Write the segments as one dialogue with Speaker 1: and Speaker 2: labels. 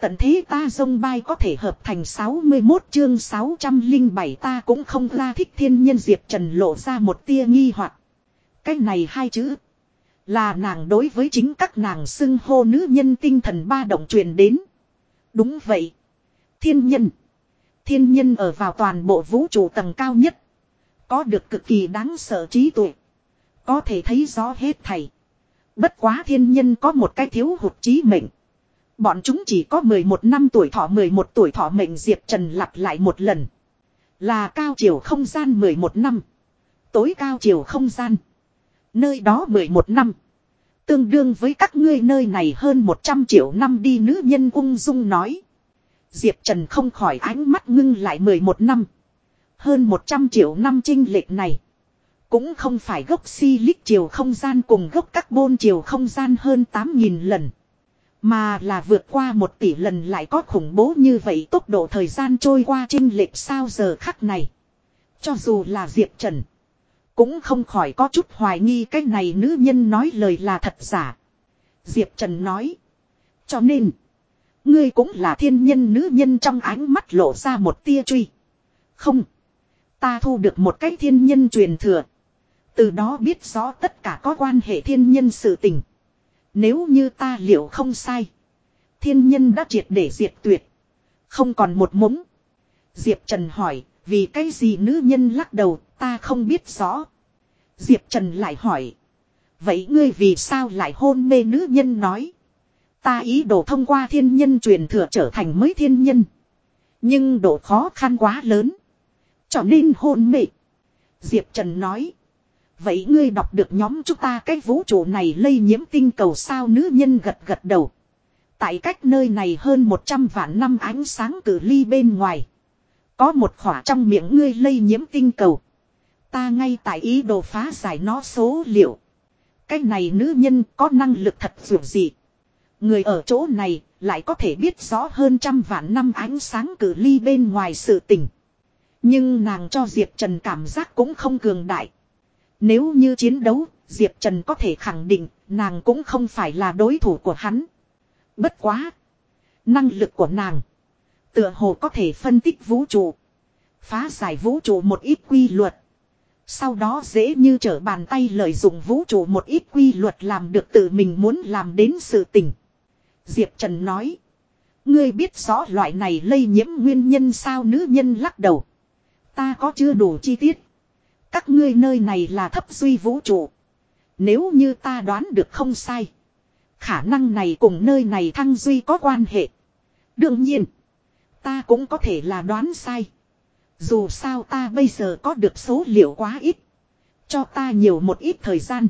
Speaker 1: Tận thế ta dông bay có thể hợp thành 61 chương 607 ta cũng không ra thích thiên nhân Diệp Trần lộ ra một tia nghi hoặc Cái này hai chữ. Là nàng đối với chính các nàng xưng hô nữ nhân tinh thần ba động truyền đến. Đúng vậy. Thiên nhân. Thiên nhân ở vào toàn bộ vũ trụ tầng cao nhất. Có được cực kỳ đáng sợ trí tuệ. Có thể thấy rõ hết thầy. Bất quá thiên nhân có một cái thiếu hụt trí mệnh. Bọn chúng chỉ có 11 năm tuổi thọ 11 tuổi thọ mệnh Diệp Trần lặp lại một lần. Là cao chiều không gian 11 năm. Tối cao chiều không gian. Nơi đó 11 năm. Tương đương với các ngươi nơi này hơn 100 triệu năm đi, nữ nhân ung dung nói. Diệp Trần không khỏi ánh mắt ngưng lại 11 năm. Hơn 100 triệu năm trinh lệch này. Cũng không phải gốc si lít chiều không gian cùng gốc carbon chiều không gian hơn 8.000 lần. Mà là vượt qua một tỷ lần lại có khủng bố như vậy tốc độ thời gian trôi qua trinh lệch sao giờ khắc này. Cho dù là Diệp Trần. Cũng không khỏi có chút hoài nghi cái này nữ nhân nói lời là thật giả. Diệp Trần nói. Cho nên. Ngươi cũng là thiên nhân nữ nhân trong ánh mắt lộ ra một tia truy. Không. Ta thu được một cái thiên nhân truyền thừa. Từ đó biết rõ tất cả có quan hệ thiên nhân sự tình. Nếu như ta liệu không sai. Thiên nhân đã triệt để diệt tuyệt. Không còn một mống. Diệp Trần hỏi, vì cái gì nữ nhân lắc đầu, ta không biết rõ. Diệp Trần lại hỏi. Vậy ngươi vì sao lại hôn mê nữ nhân nói. Ta ý đồ thông qua thiên nhân truyền thừa trở thành mới thiên nhân. Nhưng độ khó khăn quá lớn. Cho nên hôn mê. Diệp Trần nói. Vậy ngươi đọc được nhóm chúng ta cái vũ trụ này lây nhiễm tinh cầu sao nữ nhân gật gật đầu. Tại cách nơi này hơn 100 vạn năm ánh sáng cử ly bên ngoài. Có một khỏa trong miệng ngươi lây nhiễm tinh cầu. Ta ngay tại ý đồ phá giải nó số liệu. Cái này nữ nhân có năng lực thật dù gì. Người ở chỗ này lại có thể biết rõ hơn trăm vạn năm ánh sáng cử ly bên ngoài sự tình. Nhưng nàng cho Diệp Trần cảm giác cũng không cường đại. Nếu như chiến đấu, Diệp Trần có thể khẳng định nàng cũng không phải là đối thủ của hắn. Bất quá. Năng lực của nàng. Tựa hồ có thể phân tích vũ trụ. Phá giải vũ trụ một ít quy luật. Sau đó dễ như trở bàn tay lợi dụng vũ trụ một ít quy luật làm được tự mình muốn làm đến sự tình. Diệp Trần nói. Ngươi biết rõ loại này lây nhiễm nguyên nhân sao nữ nhân lắc đầu. Ta có chưa đủ chi tiết. Các ngươi nơi này là thấp duy vũ trụ. Nếu như ta đoán được không sai. Khả năng này cùng nơi này thăng duy có quan hệ. Đương nhiên. Ta cũng có thể là đoán sai. Dù sao ta bây giờ có được số liệu quá ít. Cho ta nhiều một ít thời gian.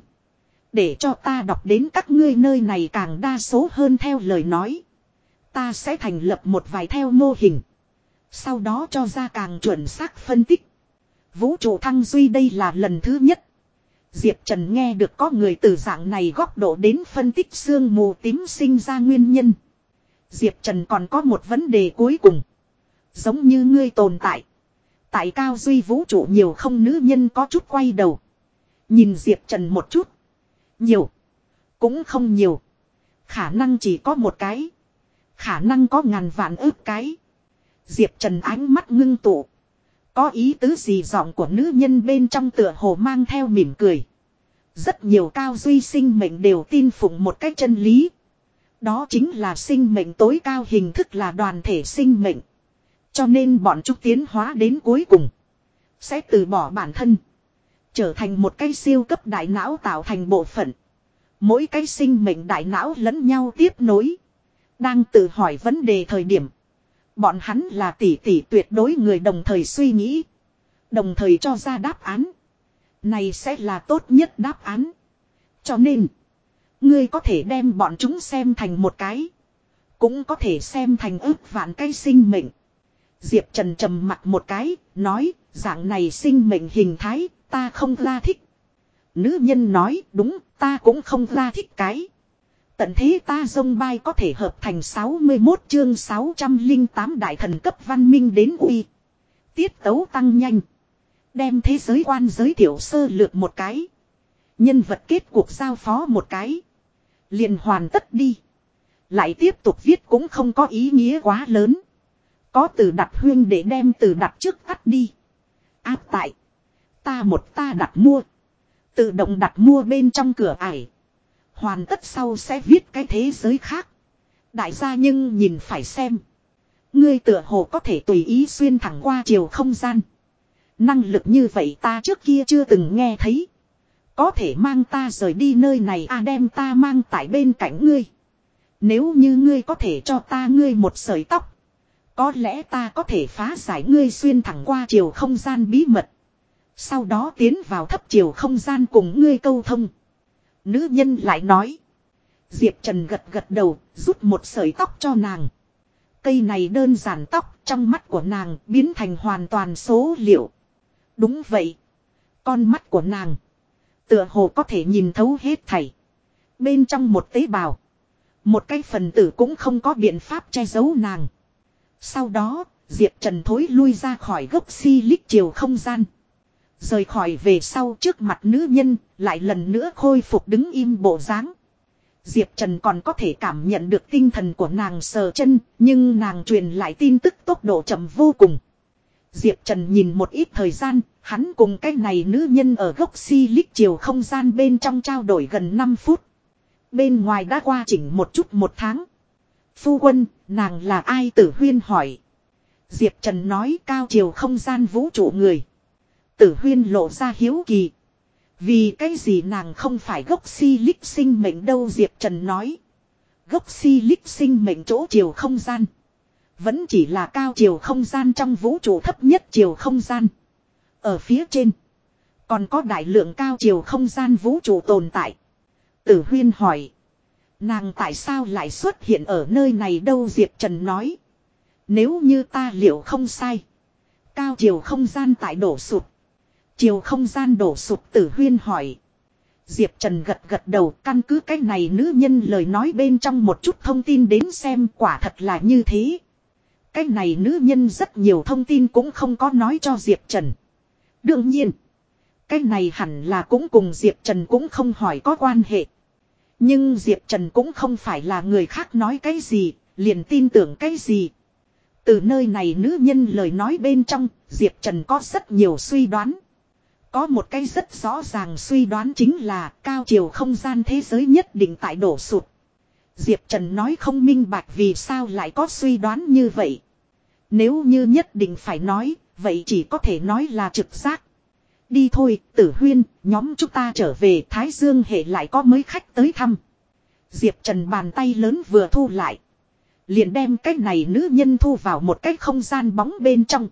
Speaker 1: Để cho ta đọc đến các ngươi nơi này càng đa số hơn theo lời nói. Ta sẽ thành lập một vài theo mô hình. Sau đó cho ra càng chuẩn xác phân tích. Vũ trụ thăng duy đây là lần thứ nhất. Diệp Trần nghe được có người từ dạng này góc độ đến phân tích xương mù tím sinh ra nguyên nhân. Diệp Trần còn có một vấn đề cuối cùng. Giống như ngươi tồn tại. Tại cao duy vũ trụ nhiều không nữ nhân có chút quay đầu. Nhìn Diệp Trần một chút. Nhiều. Cũng không nhiều. Khả năng chỉ có một cái. Khả năng có ngàn vạn ước cái. Diệp Trần ánh mắt ngưng tụ. Có ý tứ gì giọng của nữ nhân bên trong tựa hồ mang theo mỉm cười. Rất nhiều cao duy sinh mệnh đều tin phụng một cách chân lý. Đó chính là sinh mệnh tối cao hình thức là đoàn thể sinh mệnh. Cho nên bọn chúng tiến hóa đến cuối cùng. Sẽ từ bỏ bản thân. Trở thành một cái siêu cấp đại não tạo thành bộ phận. Mỗi cái sinh mệnh đại não lẫn nhau tiếp nối. Đang tự hỏi vấn đề thời điểm. Bọn hắn là tỷ tỷ tuyệt đối người đồng thời suy nghĩ. Đồng thời cho ra đáp án. Này sẽ là tốt nhất đáp án. Cho nên. Ngươi có thể đem bọn chúng xem thành một cái. Cũng có thể xem thành ước vạn cái sinh mệnh. Diệp Trần trầm mặt một cái, nói, dạng này sinh mệnh hình thái, ta không ra thích. Nữ nhân nói, đúng, ta cũng không ra thích cái. Tận thế ta dông bay có thể hợp thành 61 chương 608 đại thần cấp văn minh đến uy. Tiết tấu tăng nhanh. Đem thế giới quan giới thiệu sơ lược một cái. Nhân vật kết cuộc giao phó một cái. liền hoàn tất đi. Lại tiếp tục viết cũng không có ý nghĩa quá lớn. Có từ đặt huyên để đem từ đặt trước tắt đi. Áp tại. Ta một ta đặt mua. Tự động đặt mua bên trong cửa ải. Hoàn tất sau sẽ viết cái thế giới khác. Đại gia nhưng nhìn phải xem. Ngươi tựa hồ có thể tùy ý xuyên thẳng qua chiều không gian. Năng lực như vậy ta trước kia chưa từng nghe thấy. Có thể mang ta rời đi nơi này à đem ta mang tại bên cạnh ngươi. Nếu như ngươi có thể cho ta ngươi một sợi tóc. Có lẽ ta có thể phá giải ngươi xuyên thẳng qua chiều không gian bí mật. Sau đó tiến vào thấp chiều không gian cùng ngươi câu thông. Nữ nhân lại nói. Diệp Trần gật gật đầu, rút một sợi tóc cho nàng. Cây này đơn giản tóc trong mắt của nàng biến thành hoàn toàn số liệu. Đúng vậy. Con mắt của nàng. Tựa hồ có thể nhìn thấu hết thảy. Bên trong một tế bào. Một cái phần tử cũng không có biện pháp che giấu nàng. Sau đó, Diệp Trần thối lui ra khỏi gốc si lích chiều không gian. Rời khỏi về sau trước mặt nữ nhân, lại lần nữa khôi phục đứng im bộ dáng. Diệp Trần còn có thể cảm nhận được tinh thần của nàng sờ chân, nhưng nàng truyền lại tin tức tốc độ chậm vô cùng. Diệp Trần nhìn một ít thời gian, hắn cùng cái này nữ nhân ở gốc si lít chiều không gian bên trong trao đổi gần 5 phút. Bên ngoài đã qua chỉnh một chút một tháng. Phu quân, nàng là ai tử huyên hỏi. Diệp Trần nói cao chiều không gian vũ trụ người. Tử huyên lộ ra hiếu kỳ. Vì cái gì nàng không phải gốc si lích sinh mệnh đâu Diệp Trần nói. Gốc si lích sinh mệnh chỗ chiều không gian. Vẫn chỉ là cao chiều không gian trong vũ trụ thấp nhất chiều không gian. Ở phía trên. Còn có đại lượng cao chiều không gian vũ trụ tồn tại. Tử huyên hỏi. Nàng tại sao lại xuất hiện ở nơi này đâu Diệp Trần nói. Nếu như ta liệu không sai. Cao chiều không gian tại đổ sụt. Chiều không gian đổ sụp tử huyên hỏi. Diệp Trần gật gật đầu căn cứ cái này nữ nhân lời nói bên trong một chút thông tin đến xem quả thật là như thế. Cái này nữ nhân rất nhiều thông tin cũng không có nói cho Diệp Trần. Đương nhiên. Cái này hẳn là cũng cùng Diệp Trần cũng không hỏi có quan hệ. Nhưng Diệp Trần cũng không phải là người khác nói cái gì, liền tin tưởng cái gì. Từ nơi này nữ nhân lời nói bên trong, Diệp Trần có rất nhiều suy đoán. Có một cái rất rõ ràng suy đoán chính là cao chiều không gian thế giới nhất định tại đổ sụt. Diệp Trần nói không minh bạch vì sao lại có suy đoán như vậy. Nếu như nhất định phải nói, vậy chỉ có thể nói là trực giác. Đi thôi, tử huyên, nhóm chúng ta trở về Thái Dương hệ lại có mấy khách tới thăm. Diệp Trần bàn tay lớn vừa thu lại. Liền đem cái này nữ nhân thu vào một cái không gian bóng bên trong.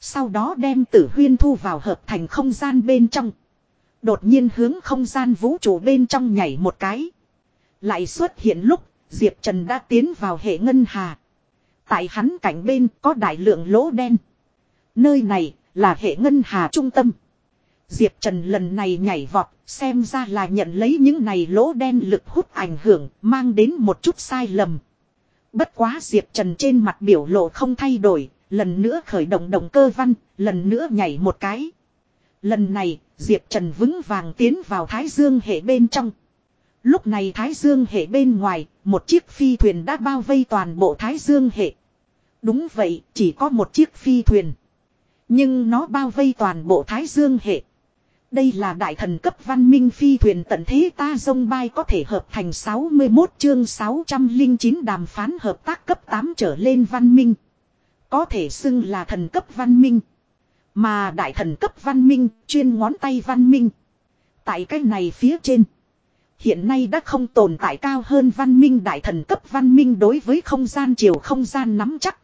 Speaker 1: Sau đó đem tử huyên thu vào hợp thành không gian bên trong. Đột nhiên hướng không gian vũ trụ bên trong nhảy một cái. Lại xuất hiện lúc Diệp Trần đã tiến vào hệ ngân hà. Tại hắn cạnh bên có đại lượng lỗ đen. Nơi này là hệ ngân hà trung tâm. Diệp Trần lần này nhảy vọt, xem ra là nhận lấy những này lỗ đen lực hút ảnh hưởng, mang đến một chút sai lầm. Bất quá Diệp Trần trên mặt biểu lộ không thay đổi, lần nữa khởi động động cơ văn, lần nữa nhảy một cái. Lần này, Diệp Trần vững vàng tiến vào Thái Dương hệ bên trong. Lúc này Thái Dương hệ bên ngoài, một chiếc phi thuyền đã bao vây toàn bộ Thái Dương hệ. Đúng vậy, chỉ có một chiếc phi thuyền. Nhưng nó bao vây toàn bộ Thái Dương hệ. Đây là đại thần cấp văn minh phi thuyền tận thế ta dông bay có thể hợp thành 61 chương 609 đàm phán hợp tác cấp 8 trở lên văn minh. Có thể xưng là thần cấp văn minh. Mà đại thần cấp văn minh chuyên ngón tay văn minh. Tại cái này phía trên. Hiện nay đã không tồn tại cao hơn văn minh đại thần cấp văn minh đối với không gian chiều không gian nắm chắc.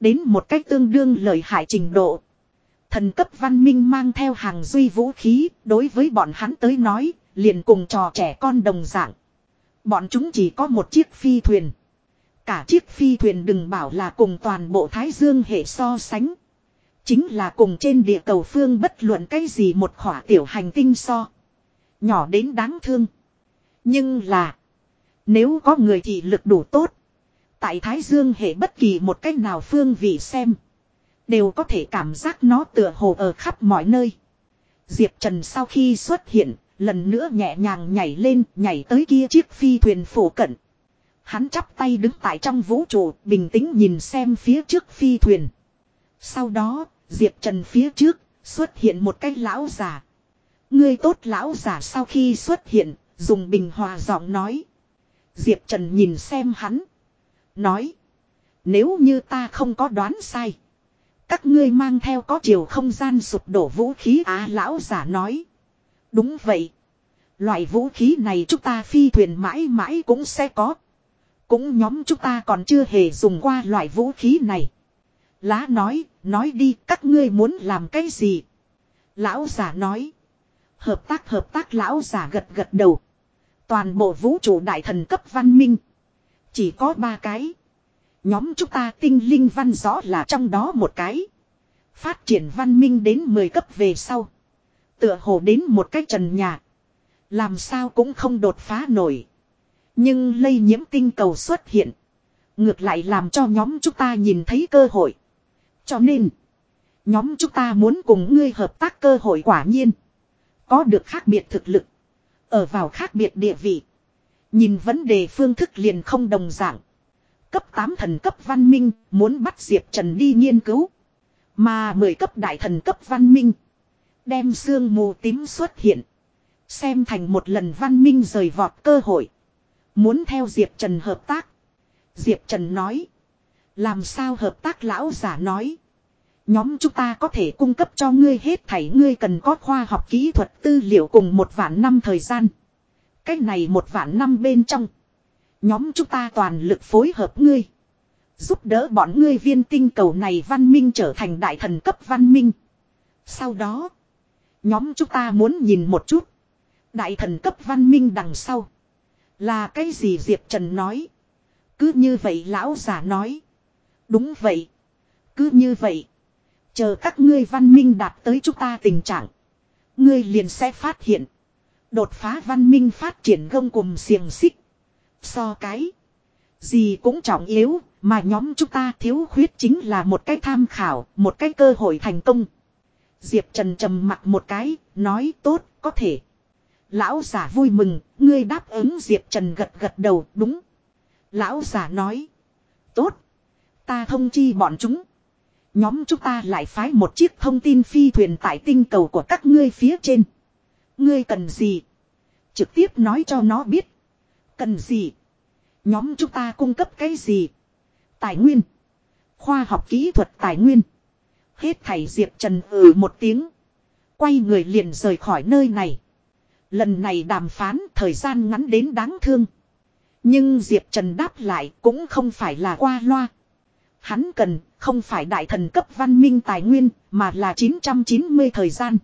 Speaker 1: Đến một cách tương đương lợi hại trình độ. Thần cấp văn minh mang theo hàng duy vũ khí, đối với bọn hắn tới nói, liền cùng trò trẻ con đồng dạng. Bọn chúng chỉ có một chiếc phi thuyền. Cả chiếc phi thuyền đừng bảo là cùng toàn bộ Thái Dương hệ so sánh. Chính là cùng trên địa cầu phương bất luận cái gì một khỏa tiểu hành tinh so. Nhỏ đến đáng thương. Nhưng là. Nếu có người thì lực đủ tốt. Tại Thái Dương hệ bất kỳ một cách nào phương vị xem. Đều có thể cảm giác nó tựa hồ ở khắp mọi nơi. Diệp Trần sau khi xuất hiện, lần nữa nhẹ nhàng nhảy lên, nhảy tới kia chiếc phi thuyền phổ cận. Hắn chắp tay đứng tại trong vũ trụ, bình tĩnh nhìn xem phía trước phi thuyền. Sau đó, Diệp Trần phía trước, xuất hiện một cái lão giả. Ngươi tốt lão giả sau khi xuất hiện, dùng bình hòa giọng nói. Diệp Trần nhìn xem hắn. Nói. Nếu như ta không có đoán sai. Các ngươi mang theo có chiều không gian sụp đổ vũ khí á lão giả nói. Đúng vậy. Loại vũ khí này chúng ta phi thuyền mãi mãi cũng sẽ có. Cũng nhóm chúng ta còn chưa hề dùng qua loại vũ khí này. Lá nói, nói đi các ngươi muốn làm cái gì. Lão giả nói. Hợp tác hợp tác lão giả gật gật đầu. Toàn bộ vũ trụ đại thần cấp văn minh. Chỉ có ba cái. Nhóm chúng ta tinh linh văn rõ là trong đó một cái. Phát triển văn minh đến 10 cấp về sau. Tựa hồ đến một cái trần nhà. Làm sao cũng không đột phá nổi. Nhưng lây nhiễm tinh cầu xuất hiện. Ngược lại làm cho nhóm chúng ta nhìn thấy cơ hội. Cho nên. Nhóm chúng ta muốn cùng ngươi hợp tác cơ hội quả nhiên. Có được khác biệt thực lực. Ở vào khác biệt địa vị. Nhìn vấn đề phương thức liền không đồng dạng. Cấp 8 thần cấp văn minh, muốn bắt Diệp Trần đi nghiên cứu. Mà 10 cấp đại thần cấp văn minh. Đem xương mù tím xuất hiện. Xem thành một lần văn minh rời vọt cơ hội. Muốn theo Diệp Trần hợp tác. Diệp Trần nói. Làm sao hợp tác lão giả nói. Nhóm chúng ta có thể cung cấp cho ngươi hết thảy, ngươi cần có khoa học kỹ thuật tư liệu cùng một vạn năm thời gian. Cách này một vạn năm bên trong. Nhóm chúng ta toàn lực phối hợp ngươi. Giúp đỡ bọn ngươi viên tinh cầu này văn minh trở thành đại thần cấp văn minh. Sau đó. Nhóm chúng ta muốn nhìn một chút. Đại thần cấp văn minh đằng sau. Là cái gì Diệp Trần nói. Cứ như vậy lão giả nói. Đúng vậy. Cứ như vậy. Chờ các ngươi văn minh đạt tới chúng ta tình trạng. Ngươi liền sẽ phát hiện. Đột phá văn minh phát triển gông cùng xiềng xích. So cái. Gì cũng trọng yếu. Mà nhóm chúng ta thiếu khuyết chính là một cái tham khảo. Một cái cơ hội thành công. Diệp Trần trầm mặt một cái. Nói tốt, có thể. Lão giả vui mừng. Ngươi đáp ứng Diệp Trần gật gật đầu, đúng. Lão giả nói. Tốt. Ta thông chi bọn chúng. Nhóm chúng ta lại phái một chiếc thông tin phi thuyền tại tinh cầu của các ngươi phía trên. Ngươi cần gì? Trực tiếp nói cho nó biết. Cần gì? Nhóm chúng ta cung cấp cái gì? Tài nguyên. Khoa học kỹ thuật tài nguyên. Hết thảy Diệp Trần ừ một tiếng. Quay người liền rời khỏi nơi này. Lần này đàm phán thời gian ngắn đến đáng thương. Nhưng Diệp Trần đáp lại cũng không phải là qua loa. Hắn cần không phải đại thần cấp văn minh tài nguyên mà là 990 thời gian.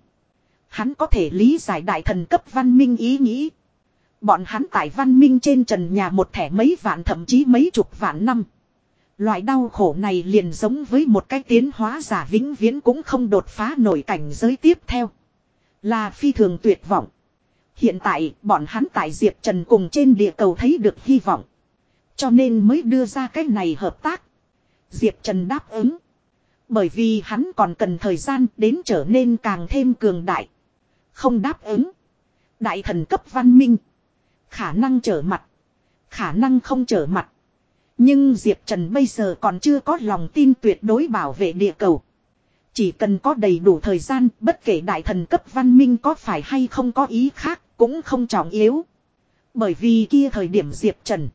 Speaker 1: Hắn có thể lý giải đại thần cấp văn minh ý nghĩ. Bọn hắn tại văn minh trên trần nhà một thẻ mấy vạn thậm chí mấy chục vạn năm. Loại đau khổ này liền giống với một cái tiến hóa giả vĩnh viễn cũng không đột phá nổi cảnh giới tiếp theo. Là phi thường tuyệt vọng. Hiện tại bọn hắn tại Diệp Trần cùng trên địa cầu thấy được hy vọng. Cho nên mới đưa ra cái này hợp tác. Diệp Trần đáp ứng. Bởi vì hắn còn cần thời gian đến trở nên càng thêm cường đại. Không đáp ứng. Đại thần cấp văn minh. Khả năng trở mặt. Khả năng không trở mặt. Nhưng Diệp Trần bây giờ còn chưa có lòng tin tuyệt đối bảo vệ địa cầu. Chỉ cần có đầy đủ thời gian, bất kể đại thần cấp văn minh có phải hay không có ý khác, cũng không trọng yếu. Bởi vì kia thời điểm Diệp Trần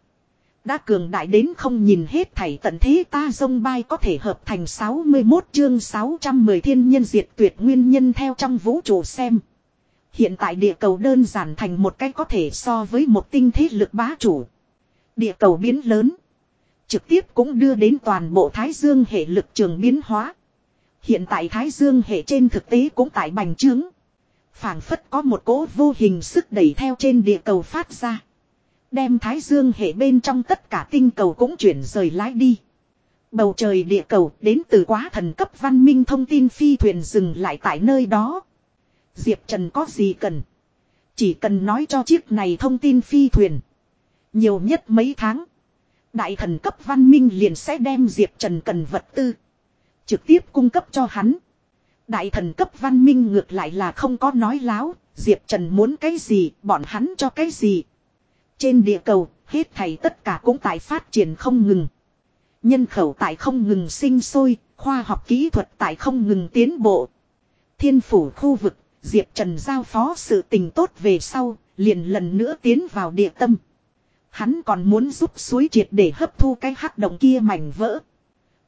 Speaker 1: đã cường đại đến không nhìn hết thảy tận thế ta dông bay có thể hợp thành 61 chương 610 thiên nhân diệt tuyệt nguyên nhân theo trong vũ trụ xem. Hiện tại địa cầu đơn giản thành một cách có thể so với một tinh thế lực bá chủ. Địa cầu biến lớn. Trực tiếp cũng đưa đến toàn bộ Thái Dương hệ lực trường biến hóa. Hiện tại Thái Dương hệ trên thực tế cũng tại bành trướng phảng phất có một cỗ vô hình sức đẩy theo trên địa cầu phát ra. Đem Thái Dương hệ bên trong tất cả tinh cầu cũng chuyển rời lái đi. Bầu trời địa cầu đến từ quá thần cấp văn minh thông tin phi thuyền dừng lại tại nơi đó. Diệp Trần có gì cần? Chỉ cần nói cho chiếc này thông tin phi thuyền. Nhiều nhất mấy tháng. Đại thần cấp văn minh liền sẽ đem Diệp Trần cần vật tư. Trực tiếp cung cấp cho hắn. Đại thần cấp văn minh ngược lại là không có nói láo. Diệp Trần muốn cái gì, bọn hắn cho cái gì. Trên địa cầu, Hết thầy tất cả cũng tại phát triển không ngừng. Nhân khẩu tại không ngừng sinh sôi, khoa học kỹ thuật tại không ngừng tiến bộ. Thiên phủ khu vực, Diệp Trần giao phó sự tình tốt về sau, liền lần nữa tiến vào địa tâm. Hắn còn muốn giúp suối triệt để hấp thu cái hắc động kia mảnh vỡ.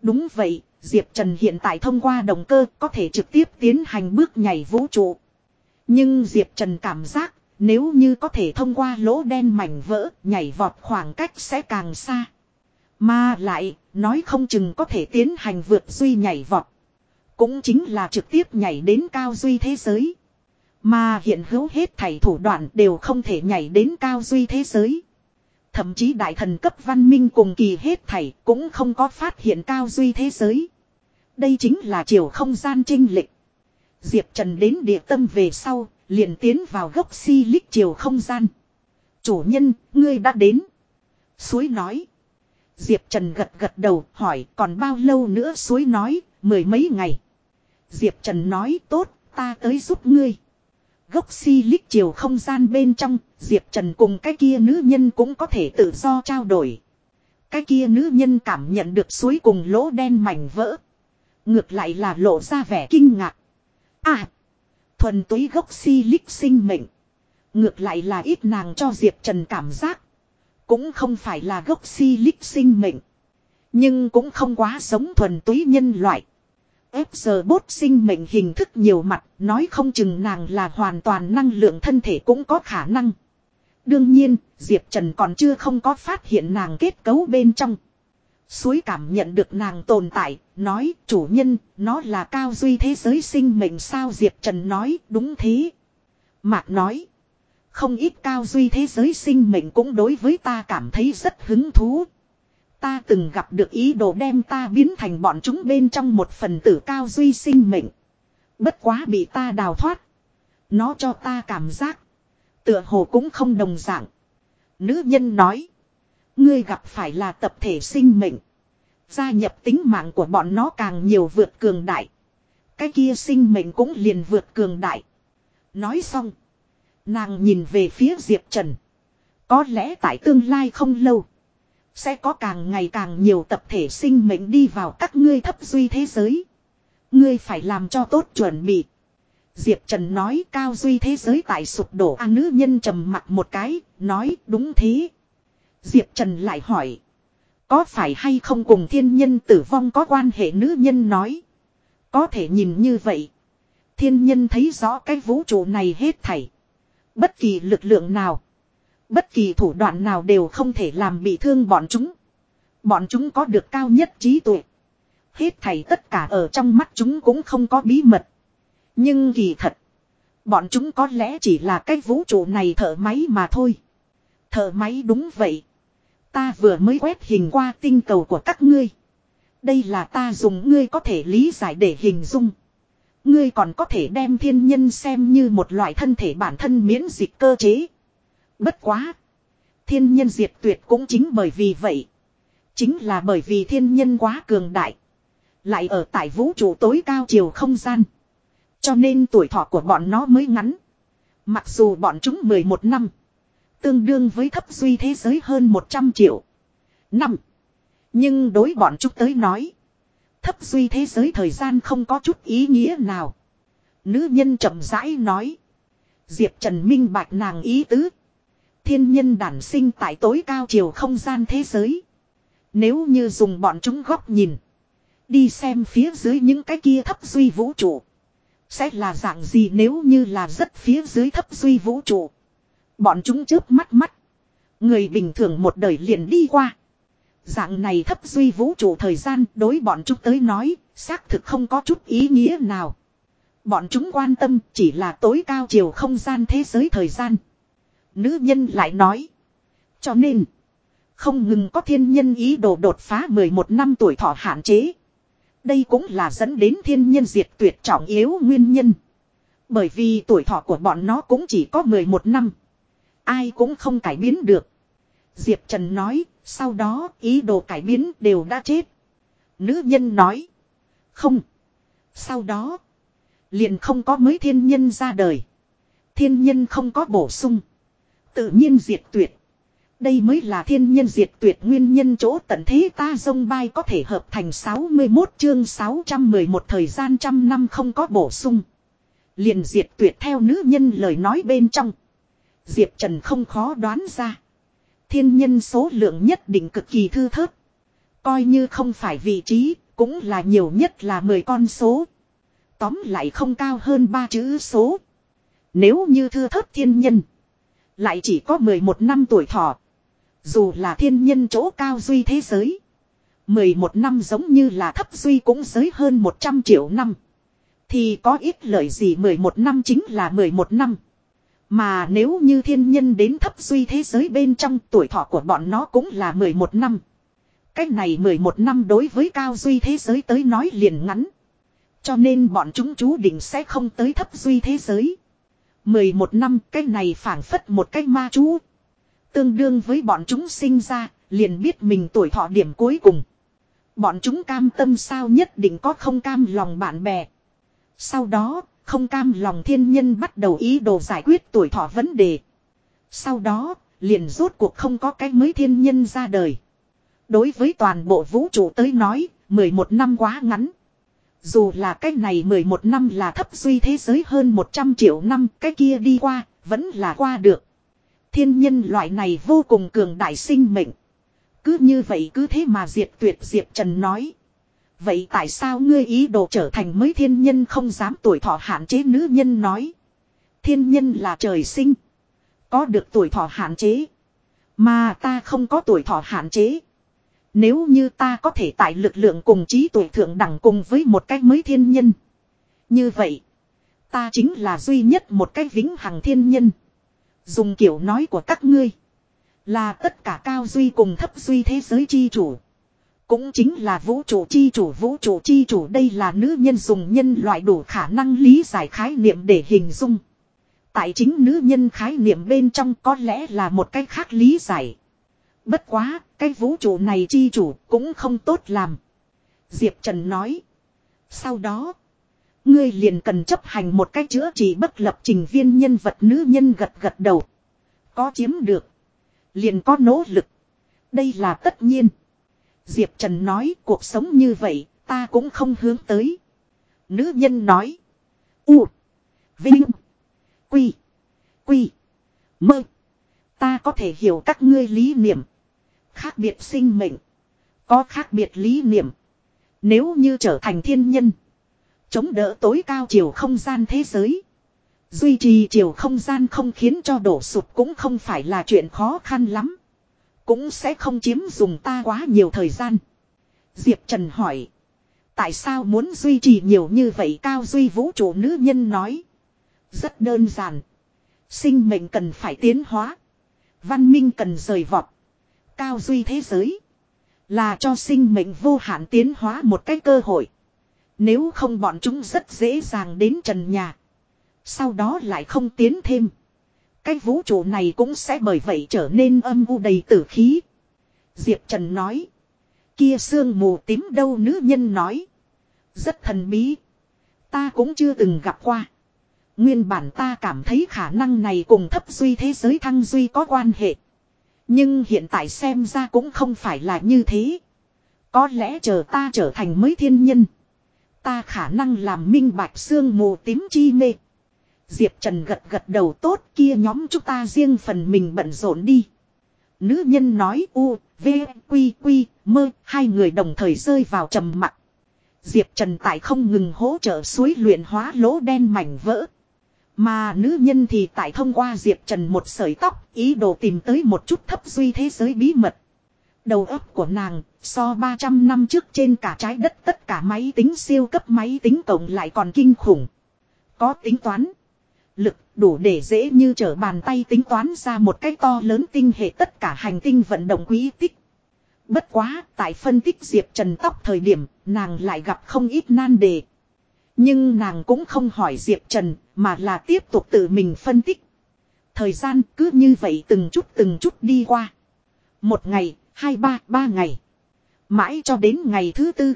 Speaker 1: Đúng vậy, Diệp Trần hiện tại thông qua động cơ có thể trực tiếp tiến hành bước nhảy vũ trụ. Nhưng Diệp Trần cảm giác nếu như có thể thông qua lỗ đen mảnh vỡ nhảy vọt khoảng cách sẽ càng xa. Mà lại, nói không chừng có thể tiến hành vượt duy nhảy vọt. Cũng chính là trực tiếp nhảy đến cao duy thế giới. Mà hiện hữu hết thảy thủ đoạn đều không thể nhảy đến cao duy thế giới. Thậm chí đại thần cấp văn minh cùng kỳ hết thảy cũng không có phát hiện cao duy thế giới. Đây chính là chiều không gian trinh lịch. Diệp Trần đến địa tâm về sau, liền tiến vào gốc si lích chiều không gian. Chủ nhân, ngươi đã đến. Suối nói. Diệp Trần gật gật đầu hỏi còn bao lâu nữa suối nói, mười mấy ngày. Diệp Trần nói tốt, ta tới giúp ngươi. Gốc si lích chiều không gian bên trong, Diệp Trần cùng cái kia nữ nhân cũng có thể tự do trao đổi. Cái kia nữ nhân cảm nhận được suối cùng lỗ đen mảnh vỡ. Ngược lại là lộ ra vẻ kinh ngạc. À! Thuần túy gốc si lích sinh mệnh. Ngược lại là ít nàng cho Diệp Trần cảm giác. Cũng không phải là gốc si lích sinh mệnh. Nhưng cũng không quá sống thuần túy nhân loại. Ép giờ bốt sinh mệnh hình thức nhiều mặt, nói không chừng nàng là hoàn toàn năng lượng thân thể cũng có khả năng. Đương nhiên, Diệp Trần còn chưa không có phát hiện nàng kết cấu bên trong. Suối cảm nhận được nàng tồn tại, nói chủ nhân, nó là cao duy thế giới sinh mệnh sao Diệp Trần nói đúng thế. Mạc nói, không ít cao duy thế giới sinh mệnh cũng đối với ta cảm thấy rất hứng thú. Ta từng gặp được ý đồ đem ta biến thành bọn chúng bên trong một phần tử cao duy sinh mệnh. Bất quá bị ta đào thoát. Nó cho ta cảm giác. Tựa hồ cũng không đồng dạng. Nữ nhân nói. Ngươi gặp phải là tập thể sinh mệnh. Gia nhập tính mạng của bọn nó càng nhiều vượt cường đại. Cái kia sinh mệnh cũng liền vượt cường đại. Nói xong. Nàng nhìn về phía Diệp Trần. Có lẽ tại tương lai không lâu. Sẽ có càng ngày càng nhiều tập thể sinh mệnh đi vào các ngươi thấp duy thế giới. Ngươi phải làm cho tốt chuẩn bị. Diệp Trần nói cao duy thế giới tại sụp đổ a nữ nhân trầm mặt một cái, nói đúng thế. Diệp Trần lại hỏi. Có phải hay không cùng thiên nhân tử vong có quan hệ nữ nhân nói. Có thể nhìn như vậy. Thiên nhân thấy rõ cái vũ trụ này hết thảy. Bất kỳ lực lượng nào. Bất kỳ thủ đoạn nào đều không thể làm bị thương bọn chúng. Bọn chúng có được cao nhất trí tuệ. Hết thảy tất cả ở trong mắt chúng cũng không có bí mật. Nhưng kỳ thật. Bọn chúng có lẽ chỉ là cái vũ trụ này thở máy mà thôi. Thở máy đúng vậy. Ta vừa mới quét hình qua tinh cầu của các ngươi. Đây là ta dùng, ngươi có thể lý giải để hình dung. Ngươi còn có thể đem thiên nhân xem như một loại thân thể bản thân miễn dịch cơ chế. Bất quá. Thiên nhân diệt tuyệt cũng chính bởi vì vậy. Chính là bởi vì thiên nhân quá cường đại. Lại ở tại vũ trụ tối cao chiều không gian. Cho nên tuổi thọ của bọn nó mới ngắn. Mặc dù bọn chúng 11 năm. Tương đương với thấp duy thế giới hơn 100 triệu. Năm. Nhưng đối bọn chúng tới nói. Thấp duy thế giới thời gian không có chút ý nghĩa nào. Nữ nhân chậm rãi nói. Diệp Trần minh bạch nàng ý tứ. Thiên nhân đản sinh tại tối cao chiều không gian thế giới. Nếu như dùng bọn chúng góc nhìn. Đi xem phía dưới những cái kia thấp duy vũ trụ. Sẽ là dạng gì nếu như là rất phía dưới thấp duy vũ trụ. Bọn chúng chớp mắt mắt. Người bình thường một đời liền đi qua. Dạng này thấp duy vũ trụ thời gian đối bọn chúng tới nói, xác thực không có chút ý nghĩa nào. Bọn chúng quan tâm chỉ là tối cao chiều không gian thế giới thời gian. Nữ nhân lại nói. Cho nên, không ngừng có thiên nhân ý đồ đột phá 11 năm tuổi thọ hạn chế. Đây cũng là dẫn đến thiên nhân diệt tuyệt trọng yếu nguyên nhân. Bởi vì tuổi thọ của bọn nó cũng chỉ có 11 năm. Ai cũng không cải biến được. Diệp Trần nói, sau đó ý đồ cải biến đều đã chết. Nữ nhân nói. Không. Sau đó. Liền không có mới thiên nhân ra đời. Thiên nhân không có bổ sung. Tự nhiên diệt tuyệt. Đây mới là thiên nhân diệt tuyệt nguyên nhân chỗ tận thế ta dông bay có thể hợp thành 61 chương 611 thời gian trăm năm không có bổ sung. Liền diệt tuyệt theo nữ nhân lời nói bên trong. Diệp Trần không khó đoán ra. Thiên nhân số lượng nhất định cực kỳ thư thớt. Coi như không phải vị trí, cũng là nhiều nhất là 10 con số. Tóm lại không cao hơn ba chữ số. Nếu như thư thớt thiên nhân. Lại chỉ có 11 năm tuổi thọ. Dù là thiên nhân chỗ cao duy thế giới. 11 năm giống như là thấp duy cũng giới hơn 100 triệu năm. Thì có ít lợi gì 11 năm chính là 11 năm. Mà nếu như thiên nhân đến thấp duy thế giới bên trong tuổi thọ của bọn nó cũng là 11 năm. Cách này 11 năm đối với cao duy thế giới tới nói liền ngắn. Cho nên bọn chúng chú định sẽ không tới thấp duy thế giới. 11 năm cái này phản phất một cái ma chú. Tương đương với bọn chúng sinh ra, liền biết mình tuổi thọ điểm cuối cùng. Bọn chúng cam tâm sao nhất định có không cam lòng bạn bè. Sau đó, không cam lòng thiên nhân bắt đầu ý đồ giải quyết tuổi thọ vấn đề. Sau đó, liền rốt cuộc không có cái mới thiên nhân ra đời. Đối với toàn bộ vũ trụ tới nói, 11 năm quá ngắn. Dù là cái này 11 năm là thấp duy thế giới hơn 100 triệu năm, cái kia đi qua, vẫn là qua được. Thiên nhân loại này vô cùng cường đại sinh mệnh. Cứ như vậy cứ thế mà diệt tuyệt diệt Trần nói. Vậy tại sao ngươi ý đồ trở thành mới thiên nhân không dám tuổi thọ hạn chế nữ nhân nói. Thiên nhân là trời sinh. Có được tuổi thọ hạn chế. Mà ta không có tuổi thọ hạn chế. Nếu như ta có thể tại lực lượng cùng trí tuổi thượng đẳng cùng với một cách mới thiên nhân. Như vậy. Ta chính là duy nhất một cái vĩnh hằng thiên nhân. Dùng kiểu nói của các ngươi. Là tất cả cao duy cùng thấp duy thế giới chi chủ. Cũng chính là vũ trụ chi chủ vũ trụ chi chủ đây là nữ nhân dùng nhân loại đủ khả năng lý giải khái niệm để hình dung. Tại chính nữ nhân khái niệm bên trong có lẽ là một cách khác lý giải. Bất quá, cái vũ trụ này chi chủ cũng không tốt làm. Diệp Trần nói. Sau đó, ngươi liền cần chấp hành một cách chữa trị bất lập trình viên nhân vật nữ nhân gật gật đầu. Có chiếm được. Liền có nỗ lực. Đây là tất nhiên. Diệp Trần nói, cuộc sống như vậy, ta cũng không hướng tới. Nữ nhân nói. U. Vinh. Quy. Quy. Mơ. Ta có thể hiểu các ngươi lý niệm. Khác biệt sinh mệnh. Có khác biệt lý niệm. Nếu như trở thành thiên nhân. Chống đỡ tối cao chiều không gian thế giới. Duy trì chiều không gian không khiến cho đổ sụp cũng không phải là chuyện khó khăn lắm. Cũng sẽ không chiếm dùng ta quá nhiều thời gian. Diệp Trần hỏi. Tại sao muốn duy trì nhiều như vậy cao duy vũ trụ nữ nhân nói. Rất đơn giản. Sinh mệnh cần phải tiến hóa. Văn minh cần rời vọt. Cao duy thế giới. Là cho sinh mệnh vô hạn tiến hóa một cái cơ hội. Nếu không bọn chúng rất dễ dàng đến trần nhà. Sau đó lại không tiến thêm. Cái vũ trụ này cũng sẽ bởi vậy trở nên âm u đầy tử khí. Diệp Trần nói. Kia sương mù tím đâu nữ nhân nói. Rất thần bí. Ta cũng chưa từng gặp qua. Nguyên bản ta cảm thấy khả năng này cùng thấp duy thế giới thăng duy có quan hệ. Nhưng hiện tại xem ra cũng không phải là như thế. Có lẽ chờ ta trở thành mới thiên nhân. Ta khả năng làm minh bạch xương mù tím chi mê. Diệp Trần gật gật đầu tốt kia nhóm chúng ta riêng phần mình bận rộn đi. Nữ nhân nói u, v, quy, quy, mơ, hai người đồng thời rơi vào trầm mặc. Diệp Trần tại không ngừng hỗ trợ suối luyện hóa lỗ đen mảnh vỡ. Mà nữ nhân thì tại thông qua Diệp Trần một sợi tóc, ý đồ tìm tới một chút thấp duy thế giới bí mật. Đầu óc của nàng, so 300 năm trước trên cả trái đất tất cả máy tính siêu cấp máy tính cộng lại còn kinh khủng. Có tính toán. Đủ để dễ như trở bàn tay tính toán ra một cái to lớn tinh hệ tất cả hành tinh vận động quý tích. Bất quá, tại phân tích Diệp Trần tóc thời điểm, nàng lại gặp không ít nan đề. Nhưng nàng cũng không hỏi Diệp Trần, mà là tiếp tục tự mình phân tích. Thời gian cứ như vậy từng chút từng chút đi qua. Một ngày, hai ba, ba ngày. Mãi cho đến ngày thứ tư.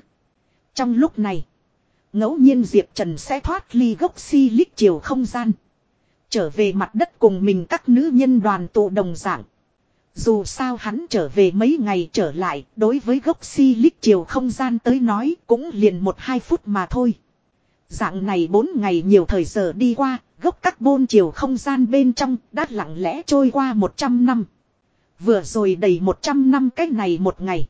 Speaker 1: Trong lúc này, ngẫu nhiên Diệp Trần sẽ thoát ly gốc si lít chiều không gian. Trở về mặt đất cùng mình các nữ nhân đoàn tụ đồng dạng. Dù sao hắn trở về mấy ngày trở lại, đối với gốc si lít chiều không gian tới nói cũng liền một hai phút mà thôi. Dạng này bốn ngày nhiều thời giờ đi qua, gốc carbon chiều không gian bên trong đã lặng lẽ trôi qua 100 năm. Vừa rồi đầy 100 năm cái này một ngày.